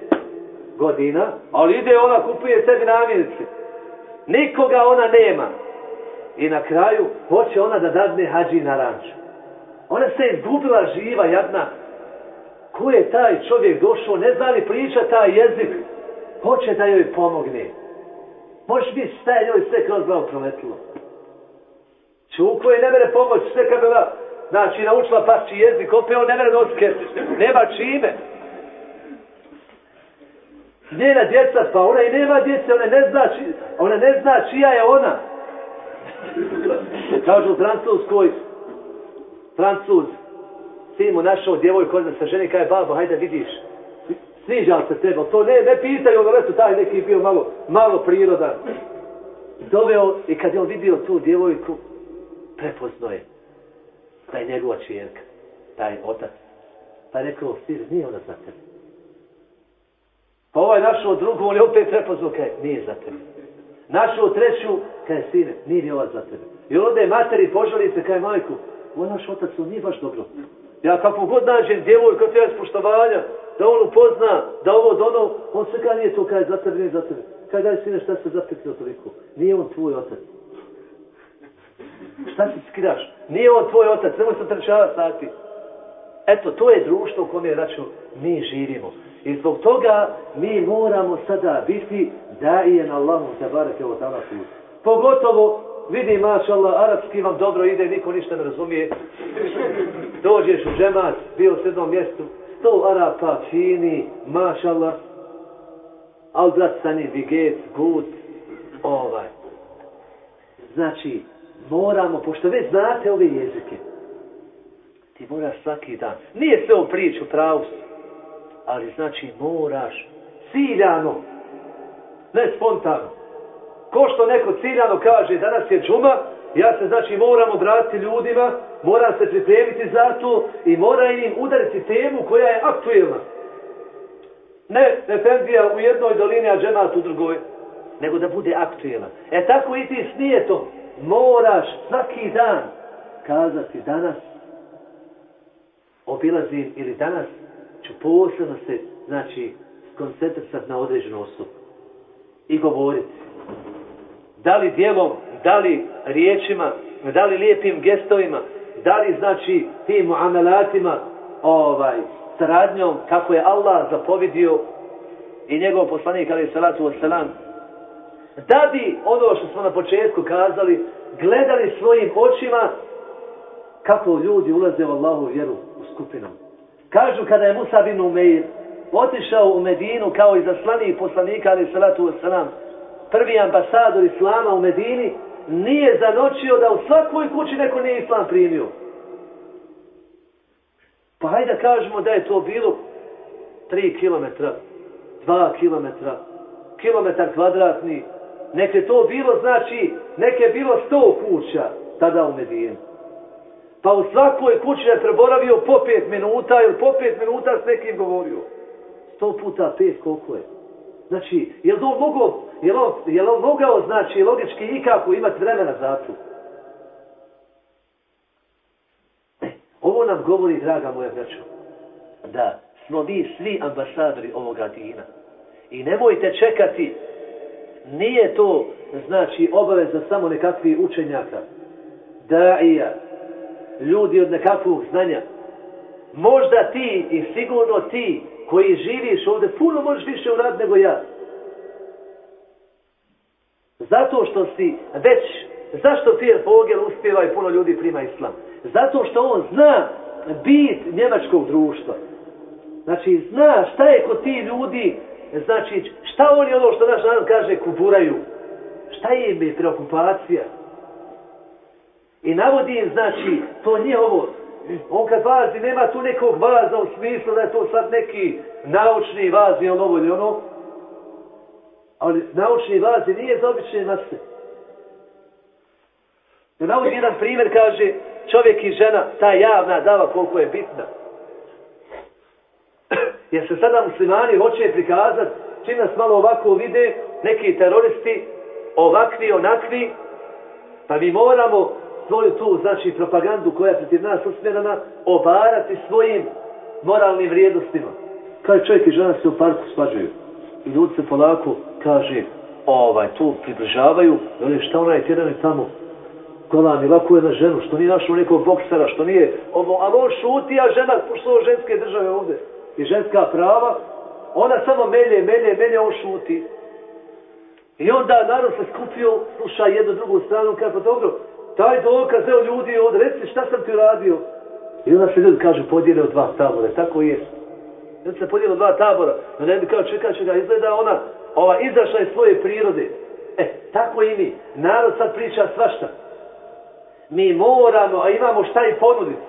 godina, ali ide ona, kupuje sebi namjenice. Nikoga ona nema. I na kraju, hoće ona da dadne hađi na ranč. Ona se izgubila živa, jadna. Ko je taj čovjek došao, ne zna li priča taj jezik, hoće da joj pomogne. Možeš biti šta je njoj sve kroz glavu proletilo. Čuko je ne mere pomoć, sve kad bila, znači, naučila pašći jezik, opet on ne mere noske, nema čime. Njena djeca, pa ona i nema djece, ona ne zna, či, ona ne zna čija je ona. Kažu u Francuskoj, Francuz, sin mu našao djevojku, da se ženi, kaže, babo, hajde vidiš, sviđa se tebe, to ne, ne pitaju, ono već taj neki bio malo, malo prirodan. Doveo i kad je on vidio tu djevojku, prepoznao je da je njegova čijenka, taj otac. Pa je rekao, sir, nije ona za tebe. Pa ovaj našao drugu, on je opet prepoznao, kaj, nije za tebe. Našao treću, kaj, sine, nije ni ova za tebe. I onda je materi požali se, kaj, majku, ovo naš otac, on nije baš dobro. Ja kako god nađem djevojku, treba spoštovanja, da on upozna, da ovo dono, on sve kada nije to kada je za tebe, nije za tebe. Daj sine šta se zatekne toliko? Nije on tvoj otac. Šta se skrivaš? Nije on tvoj otac, nemoj se trčavati sati. Eto, to je društvo u kome, znači, mi živimo. I zbog toga mi moramo sada biti daije na Allahu te barake o tala put. Pogotovo, vidi, maša Allah, arapski vam dobro ide, niko ništa ne razumije. Dođeš u džemat, bio u sedmom mjestu, sto Arapa, fini, mašala, al brat sa njim viget, gut, ovaj. Znači, moramo, pošto već znate ove jezike, ti moraš svaki dan, nije sve u priču, pravu ali znači moraš ciljano, ne spontano. Ko što neko ciljano kaže, danas je džuma, ja se znači moram obratiti ljudima, moram se pripremiti za to i mora im udariti temu koja je aktuelna. Ne Efendija u jednoj dolini, a džemat u drugoj, nego da bude aktuelna. E tako i ti snije to. Moraš svaki dan kazati danas obilazim ili danas ću posebno se, znači, skoncentrisati na određenu osobu i govoriti. Da li dijelom, da li riječima, da li lijepim gestovima, da li znači tim muamelatima, ovaj, saradnjom, kako je Allah zapovidio i njegov poslanik, ali salatu wasalam, da bi ono što smo na početku kazali, gledali svojim očima kako ljudi ulaze u Allahu vjeru u skupinu. Kažu kada je Musa bin Umeir otišao u Medinu kao i zaslani poslanika, ali salatu wasalam, prvi ambasador Islama u Medini, nije zanočio da u svakoj kući neko nije Islam primio. Pa hajde kažemo da je to bilo 3 km, 2 km, kilometar kvadratni, neke to bilo znači, neke bilo 100 kuća tada u Medini. Pa u svakoj kući je preboravio po 5 minuta ili po 5 minuta s nekim govorio. 100 puta 5 koliko je? Znači, je li on mogao, je li on, je on mogao, znači, logički ikako imati vremena za to? E, ovo nam govori, draga moja braćo, da smo mi svi ambasadori ovoga dina. I nemojte čekati, nije to, znači, obaveza samo nekakvih učenjaka, daija, ljudi od nekakvog znanja. Možda ti i sigurno ti koji živiš ovdje, puno možeš više urad nego ja. Zato što si već, zašto Pierre Vogel uspjeva i puno ljudi prima islam? Zato što on zna bit njemačkog društva. Znači, zna šta je kod ti ljudi, znači, šta oni ono što naš narod kaže kuburaju? Šta je im preokupacija? I navodi im, znači, to nije ovo, On kad vazi, nema tu nekog vaza u smislu da je to sad neki naučni vaz ili ovo ili ono. Ali naučni vazi nije za obične mase. Da navodi jedan primjer, kaže, čovjek i žena, ta javna dava koliko je bitna. Jer se sada muslimani hoće prikazati, čim nas malo ovako vide, neki teroristi, ovakvi, onakvi, pa mi moramo svoju tu, znači, propagandu koja je protiv nas usmjerena, obarati svojim moralnim vrijednostima. Kaj čovjek i žena se u parku svađaju. I ljudi se polako kaže, ovaj, tu približavaju, i oni šta onaj tjedan je tamo, kolan i lako je na ženu, što nije našao nekog boksera, što nije ovo, ali on šuti, a žena, pošto ovo ženske države ovde, i ženska prava, ona samo melje, melje, melje, on šuti. I onda narod se skupio, sluša jednu drugu stranu, kaže, pa dobro, taj dokaz, evo ljudi ovdje, reci šta sam ti radio. I onda se ljudi kažu, podijele od dva tabora, tako je. Ljudi se podijele od dva tabora, no ne bi kao čekaj, čekaj, izgleda ona, ova, izašla iz svoje prirode. E, tako i mi. Narod sad priča svašta. Mi moramo, a imamo šta i ponuditi.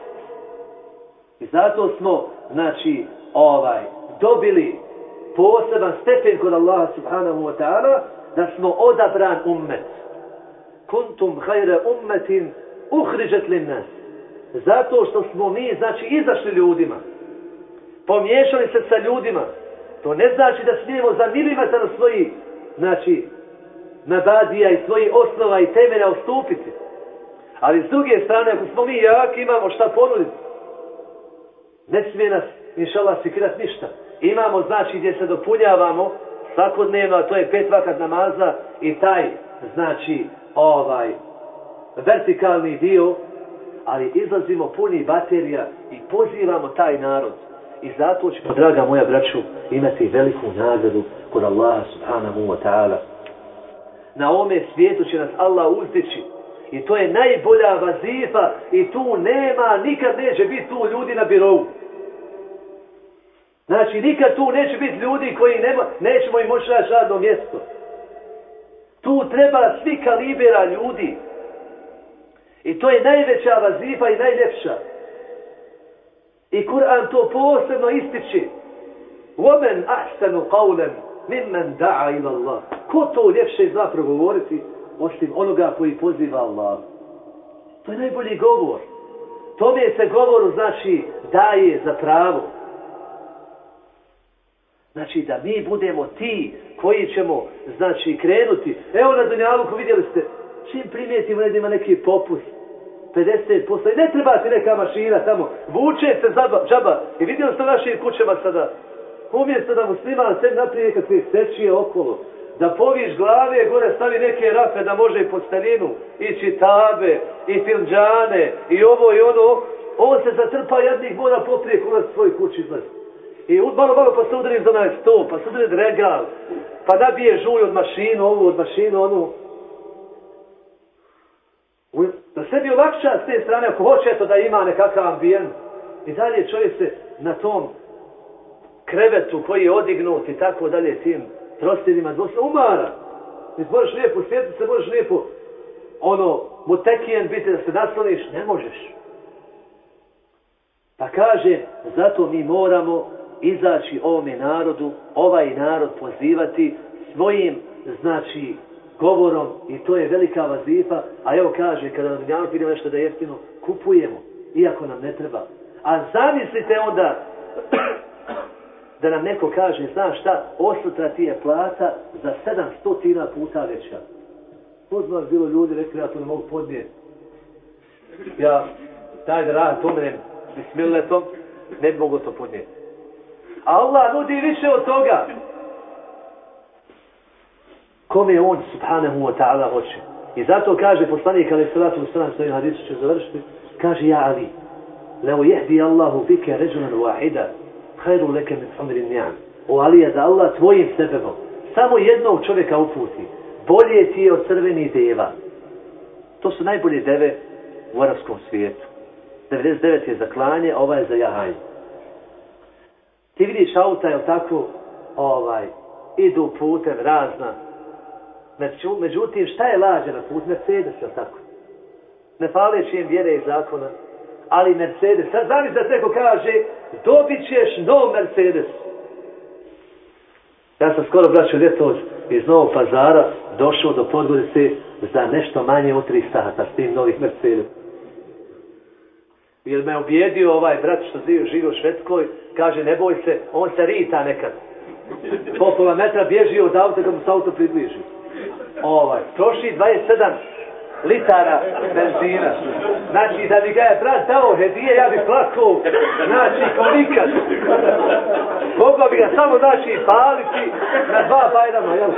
I zato smo, znači, ovaj, dobili poseban stepen kod Allaha subhanahu wa ta'ala, da smo odabran ummet kuntum hajre ummetin uhriđet li nas. Zato što smo mi, znači, izašli ljudima. Pomiješali se sa ljudima. To ne znači da smijemo za milimetar svoji, znači, nabadija i svoji osnova i temelja ustupiti. Ali s druge strane, ako smo mi jaki, imamo šta ponuditi. Ne smije nas, inša Allah, sikrat ništa. Imamo, znači, gdje se dopunjavamo svakodnevno, a to je pet vakat namaza i taj, znači, ovaj vertikalni dio, ali izlazimo puni baterija i pozivamo taj narod. I zato ćemo, draga moja braću, imati veliku nagradu kod Allaha subhanahu wa ta'ala. Na ome svijetu će nas Allah uzdići. I to je najbolja vazifa i tu nema, nikad neće biti tu ljudi na birovu. Znači, nikad tu neće biti ljudi koji nema, nećemo im moći naći radno mjesto. Tu treba svi kalibera ljudi. I to je najveća vazifa i najljepša. I Kur'an to posebno ističe. Omen ahsanu qawlan mimman da'a ila Allah. Ko to ljepše zna progovoriti osim onoga koji poziva Allah. To je najbolji govor. Tome se govoru znači daje za pravo. Znači da mi budemo ti koji ćemo znači krenuti. Evo na Dunjaluku vidjeli ste čim primijetimo da ima neki popust 50%, i ne treba ti neka mašina tamo, vuče se zaba, džaba. I ste u našim kućama sada, umjesto da musliman sve naprije kakve sečije okolo, da poviš glave, gore stavi neke rafe da može i pod staninu, i čitabe, i filđane, i ovo i ono, on se zatrpa jednih mora poprije kulac svoj kući izlazi. I malo, malo pa se udari za onaj sto, pa se udari regal, pa nabije žulj od mašinu, ovu od mašinu, onu. Da sebi olakša s te strane, ako hoće to da ima nekakav ambijent. I dalje čovjek se na tom krevetu koji je odignut i tako dalje tim trostirima dosta umara. Ti možeš lijepo sjetiti se, možeš lijepo ono, mutekijen biti da se nasloniš, ne možeš. Pa kaže, zato mi moramo izaći ovome narodu, ovaj narod pozivati svojim, znači, govorom i to je velika vazifa, a evo kaže, kada na dunjavu vidimo nešto da je jeftino, kupujemo, iako nam ne treba. A zamislite onda da nam neko kaže, znaš šta, osutra ti je plata za 700 puta veća. Je bilo ljudi, rekli, ja to ne mogu podnijeti. Ja, daj da radim pomenem, bismilletom, ne bi mogu to podnijeti. Allah nudi više od toga. Kome on, subhanahu wa ta'ala, hoće. I zato kaže poslanik, ali salatu u stranu, svojim hadisu će završiti, kaže, ja Ali, leo jehdi Allahu bike ređunan wahida, hajru leke min humri ni'am. O Alija, da Allah tvojim sebebom samo jednog čovjeka uputi, bolje ti je od crvenih deva. To su najbolje deve u arabskom svijetu. 99 je za klanje, ova je za jahanje. Ti vidiš auta, je tako, ovaj, idu putem razna. Međutim, šta je lađe na put? Mercedes, je tako? Ne faleći im vjere i zakona. Ali Mercedes, sad znam da neko kaže, dobit ćeš nov Mercedes. Ja sam skoro braću ljetos iz Novog pazara došao do Podgorice za nešto manje od 3 sata s tim novih Mercedes. Jer me objedio ovaj brat što živi u Švedskoj, kaže ne boj se, on se rita nekad. Po pola metra bježi od auta kad mu se auto približi. Ovaj, troši 27 litara benzina. Znači, da bi ga je brat dao hedije, ja bi plakao, znači, kao nikad. Mogao bi ga samo, znači, paliti na dva bajdama, jel?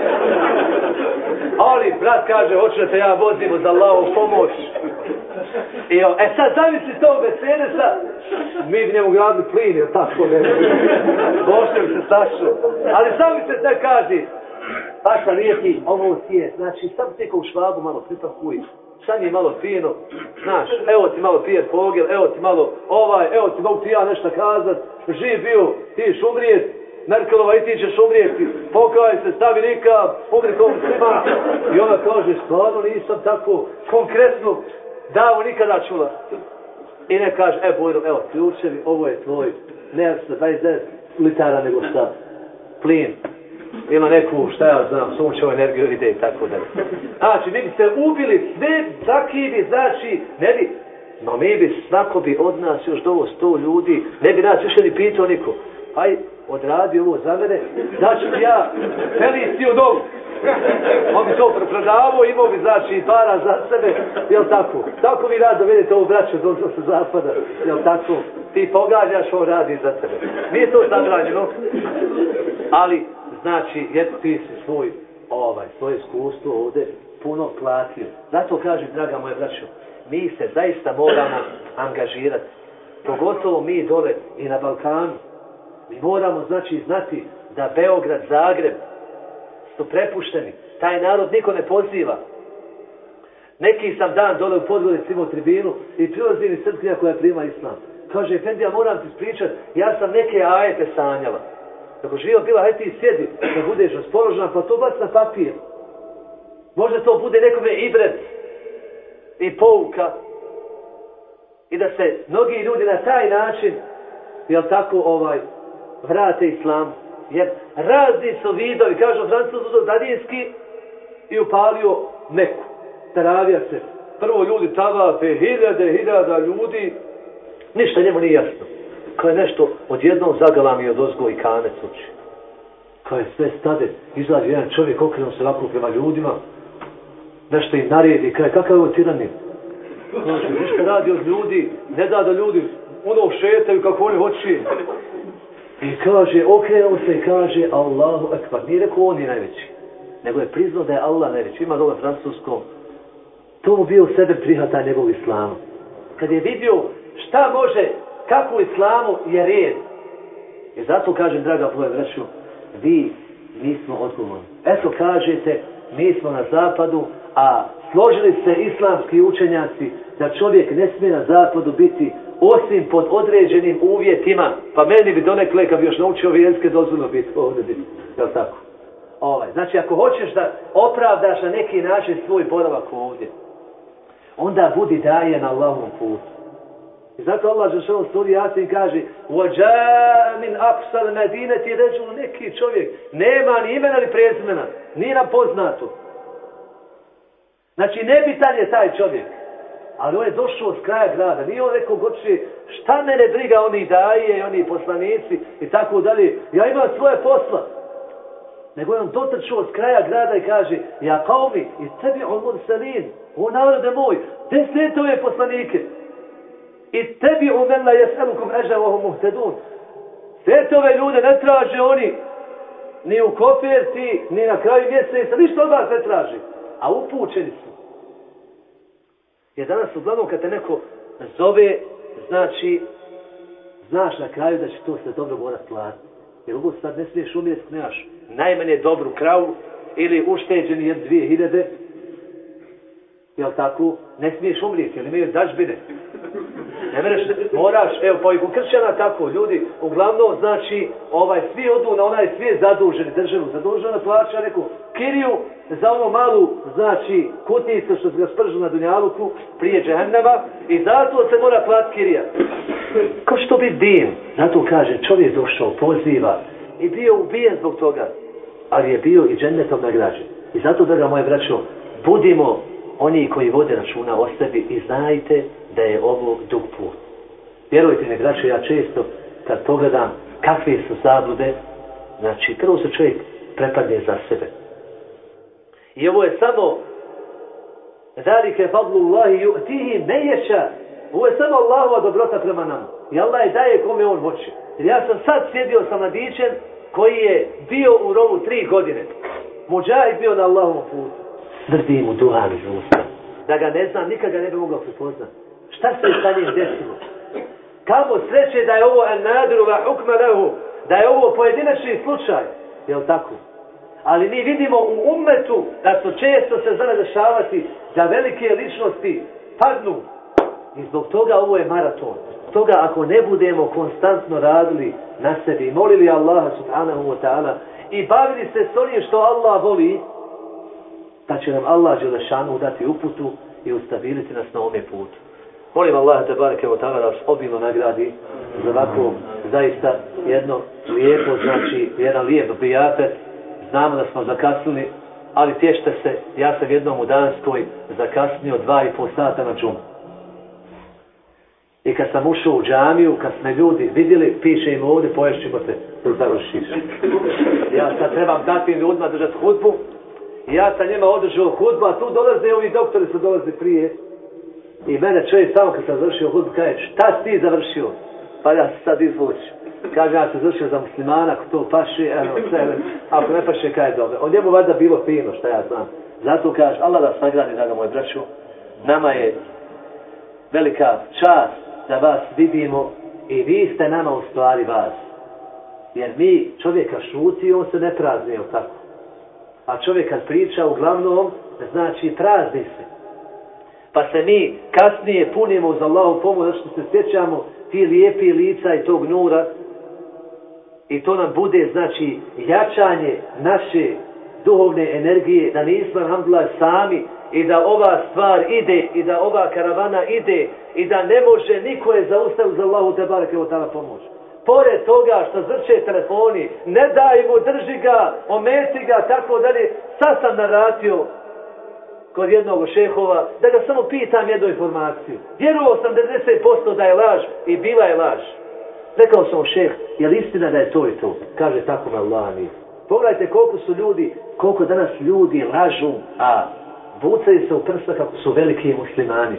Ali, brat kaže, hoću da te ja vozim za Allahovu pomoć. I, e sad, zamisli to Mercedesa, mi bi njemu gradili plin, jel tako, ne? Se stašu. Ali zamisli te kaže, Paša lijepi, ovo ti je, znači, sam ti u švabu malo pripakuj, sam je malo fino, znaš, evo ti malo pijer pogel, evo ti malo ovaj, evo ti mogu ti ja nešto kazat, živ bio, ti ćeš umrijet, Merkelova i ti ćeš umrijeti, pokaj se, stavi nikav, umri svima, i ona kaže, stvarno nisam tako konkretno davo nikada čula. I ne kaže, e Bojro, evo, ključevi, ovo je tvoj, ne sa 29 litara, nego sa plin, ima neku, šta ja znam, sunčevu energiju ide i tako da. Znači, mi bi se ubili sve, taki bi, znači, ne bi, no mi bi, svako bi od nas još dovo sto ljudi, ne bi nas više ni pitao niko. Aj, odradi ovo za mene, znači ja, u domu. On bi to prodavao, imao bi znači para za sebe, jel tako? Tako vi rado vidite ovu braću do, do zapada, jel tako? Ti pogađaš, on radi za sebe. Nije to zabranjeno, ali znači, jer ti si svoj, ovaj, svoje iskustvo ovdje puno platio. Zato kažem, draga moja braćo, mi se zaista moramo angažirati. Pogotovo mi dole i na Balkanu. Mi moramo, znači, znati da Beograd, Zagreb su prepušteni. Taj narod niko ne poziva. Neki sam dan dole u Podgorici imao tribinu i prilazi mi srpkinja koja prima islam. Kaže, Efendija, moram ti spričat, ja sam neke ajete sanjala. Ako živa bila, hajde ti sjedi, da budeš raspoložena, pa to bac na papir. Možda to bude nekome ibret i pouka. I da se mnogi ljudi na taj način, jel tako, ovaj, vrate islam. Jer razni su vidovi, kažu francuzu danijski i upalio neku. Taravija se. Prvo ljudi tavafe, hiljade, hiljada ljudi. Ništa njemu nije jasno. Kao je nešto odjednom zagalami od ozgo i kanec uči. Kao je sve stade, izlazi jedan čovjek, okrenu se ovako prema ljudima, nešto im naredi, kao je kakav je ovo tiranin? Kaže, ništa radi od ljudi, ne da da ljudi ono šetaju kako oni hoći. I kaže, okrenuo se i kaže, Allahu ekbar, nije rekao on je najveći. nego je priznao da je Allah najveći. Ima dole francuskom. To mu bio sebe prihata njegov islamu. Kad je vidio šta može, kako u islamu je red. I zato kažem, draga moja braću, vi nismo odgovorni. Eto kažete, mi smo na zapadu, a složili se islamski učenjaci da čovjek ne smije na zapadu biti osim pod određenim uvjetima. Pa meni bi donekle, kad bi još naučio vijenske dozvoljno biti ovdje biti. Jel tako? Ovaj. Znači, ako hoćeš da opravdaš na neki način svoj boravak ovdje, onda budi daje na Allahom putu. I zato Allah za što suri Yasin kaže وَجَاءَ مِنْ أَقْسَلْ مَدِينَةِ رَجُلُ neki čovjek nema ni imena ni prezimena, nije nam poznato. Znači, nebitan je taj čovjek. Ali on je došao s kraja grada. Nije on rekao, goće, šta mene briga oni daje, oni poslanici i tako dalje. Ja imam svoje posla. Nego je on dotrčao s kraja grada i kaže, ja kao mi, i tebi on mursalin, o narode moj, gde sve ove poslanike? I tebi umela jeselukum ežavohu muhtedun. Sve ove ljude ne traže oni ni u koferti, ni na kraju mjeseca, ništa od vas ne traži. A upućeni su. Jer danas uglavnom kad te neko zove, znači, znaš na kraju da će to se dobro morat platiti. Jer ovo sad ne smiješ umjeti, nemaš najmanje dobru kravu ili ušteđeni jedan dvije hiljade, jel tako, ne smiješ umrijeti, jer imaju dažbine. Ne mereš, moraš, evo, pa i u kršćana tako, ljudi, uglavnom, znači, ovaj, svi odu na onaj svijet zaduženi državu, zadužena plaća neku kiriju za ono malu, znači, kutnicu što se ga spržu na Dunjaluku, prije džehennema, i zato se mora plat kirija. Ko što bi din? Zato kaže, čovjek došao, poziva, i bio ubijen zbog toga, ali je bio i džennetom nagrađen. I zato, draga moje braćo, budimo oni koji vode računa o sebi i znajte da je ovo dug put. Vjerujte mi, braćo, ja često kad pogledam kakve su zablude, znači prvo se čovjek prepadne za sebe. I ovo je samo Zalike fadlu Allahi ju'tihi meješa. Ovo je samo Allahova dobrota prema nama. I Allah je daje kome on hoće. Jer ja sam sad sjedio sa mladićem koji je bio u rovu tri godine. Muđahid bio na Allahovom putu. Drdi mu duhan iz usta. Da ga ne znam, nikad ga ne bi mogao prepoznat. Šta se sa njim desilo? Kamo sreće da je ovo en nadru va hukme lehu, da je ovo pojedinačni slučaj. Jel tako? Ali mi vidimo u ummetu da su često se zna dešavati da velike ličnosti padnu. I zbog toga ovo je maraton. Toga ako ne budemo konstantno radili na sebi molili Allaha subhanahu wa ta'ala i bavili se s onim što Allah voli, da će nam Allah Đelešanu dati uputu i ustabiliti nas na ovome putu. Molim Allah te bareke od da vas obilno nagradi za ovako zaista jedno lijepo, znači jedan lijep bijafet. Znamo da smo zakasnili, ali tješte se, ja sam jednom u Danskoj zakasnio dva i pol sata na džumu. I kad sam ušao u džamiju, kad smo ljudi vidjeli, piše im ovdje, poješćemo te, završiš. Ja sad trebam dati ljudima držati hudbu, ja sam njima održao hudbu, a tu dolaze ovi doktori su dolaze prije. I mene čovjek samo kad sam završio hudbu, kaže, šta si ti završio? Pa ja se sad izvući. Kaže, ja sam završio za muslimana, ako to paše, eno, sve, ako ne paše, kaj dobro. O njemu valjda bilo fino, šta ja znam. Zato kaže, Allah da sagradi, draga moj braću, nama je velika čast da vas vidimo i vi ste nama u stvari vas. Jer mi čovjeka šuti, on se ne prazni, tako? A čovjek kad priča uglavnom, znači prazni se. Pa se mi kasnije punimo uz Allahu pomoć, što se sjećamo ti lijepi lica i tog nura. I to nam bude, znači, jačanje naše duhovne energije, da nismo, alhamdulillah, sami i da ova stvar ide i da ova karavana ide i da ne može niko je zaustaviti za Allahu te barake od pomoć pored toga što zrče telefoni, ne daj mu, drži ga, ometi ga, tako dalje, sad sam naratio kod jednog šehova, da ga samo pitam jednu informaciju. Vjerovao sam 90% da je laž i bila je laž. Rekao sam šeh, je li istina da je to i to? Kaže, tako me Allah nije. Pogledajte koliko su ljudi, koliko danas ljudi lažu, a bucaju se u prsa kako su veliki muslimani.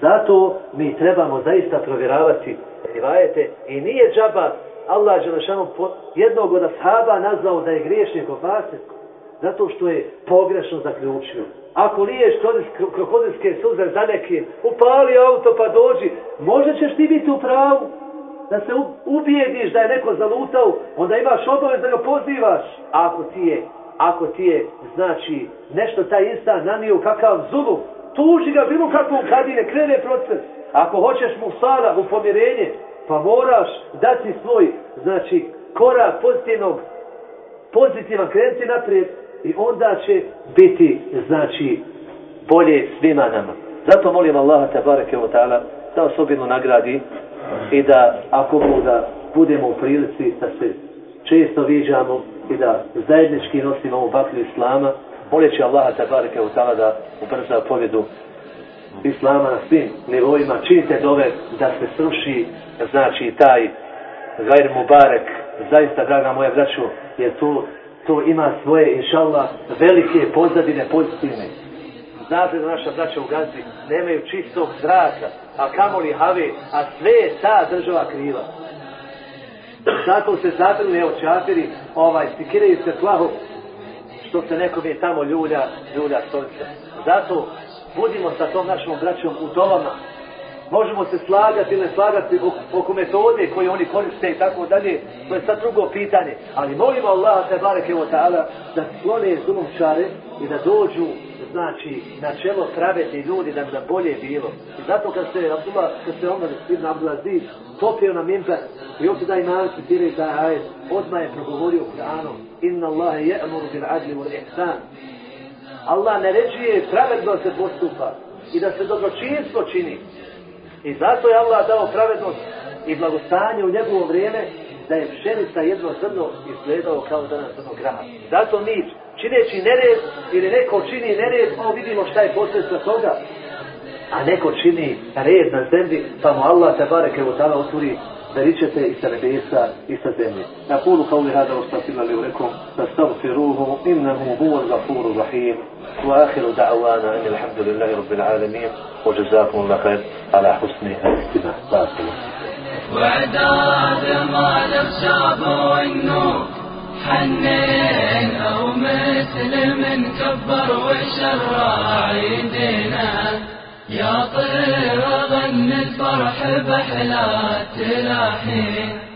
Zato mi trebamo zaista provjeravati rivajete i nije džaba Allah Želešanu jednog od ashaba nazvao da je griješnik opasen. Zato što je pogrešno zaključio. Ako liješ krokodilske suze za nekim, upali auto pa dođi, možda ćeš ti biti u pravu. Da se ubijediš da je neko zalutao, onda imaš obavez da ga pozivaš. Ako ti je, ako ti je, znači, nešto taj instan nanio kakav zulum, tuži ga bilo kakvom kadine, krene proces. Ako hoćeš mu sada u pomirenje, pa moraš dati svoj, znači, korak pozitivnog, pozitivan, krenuti naprijed i onda će biti, znači, bolje svima nama. Zato molim Allaha te bareke o ta'ala da osobinu nagradi i da ako da budemo u prilici da se često viđamo i da zajednički nosimo ovu baklju Islama, moleći Allaha te bareke o ta'ala da ubrza pobjedu Islama na svim nivoima, činite dove da se sruši, znači taj Gajr Mubarek, zaista draga moja braću, jer to, to ima svoje, inša Allah, velike pozadine pozitivne. Znate da naša braća u Gazi nemaju čistog zraka, a kamoli have, a sve je ta država kriva. Zato se evo čafiri, ovaj, stikiraju se plaho, što se nekom je tamo ljulja, ljulja stolica. Zato budimo sa tom našom braćom u domama. Možemo se slagati ili slagati oko metode koje oni koriste i tako dalje. To je sad drugo pitanje. Ali molimo Allah te bareke ta'ala da sklone zulumčare i da dođu znači na čelo pravedni ljudi da bi nam bolje bilo. I zato kad se Abdullah, kad se Omar ibn Abdulaziz popio na mimbar i opet da imam citiraju taj ajet, odmah je progovorio Kur'anom Inna Allahe je'muru bil adli wal ihsan Allah naređuje pravedno se postupa i da se dobročinstvo čini. I zato je Allah dao pravednost i blagostanje u njegovo vrijeme da je pšenica jedno zrno izgledao kao danas zrno graha. Zato mi čineći nered ili neko čini nered, pa vidimo šta je posljedica toga. A neko čini red na zemlji, pa mu Allah te bareke u tala بريتشته إسرائيل إسا دمي أقول قولي هذا واستغفر لي ولكم فاستغفروه إنه هو الغفور الرحيم. وآخر دعوانا أن الحمد لله رب العالمين وجزاكم الله خير على حسن الاتباع وعدا جمال الشعب وانه حنين أو مثل من كبر وشرع يدينا يا طير ظن الفرح بحلا تلاحين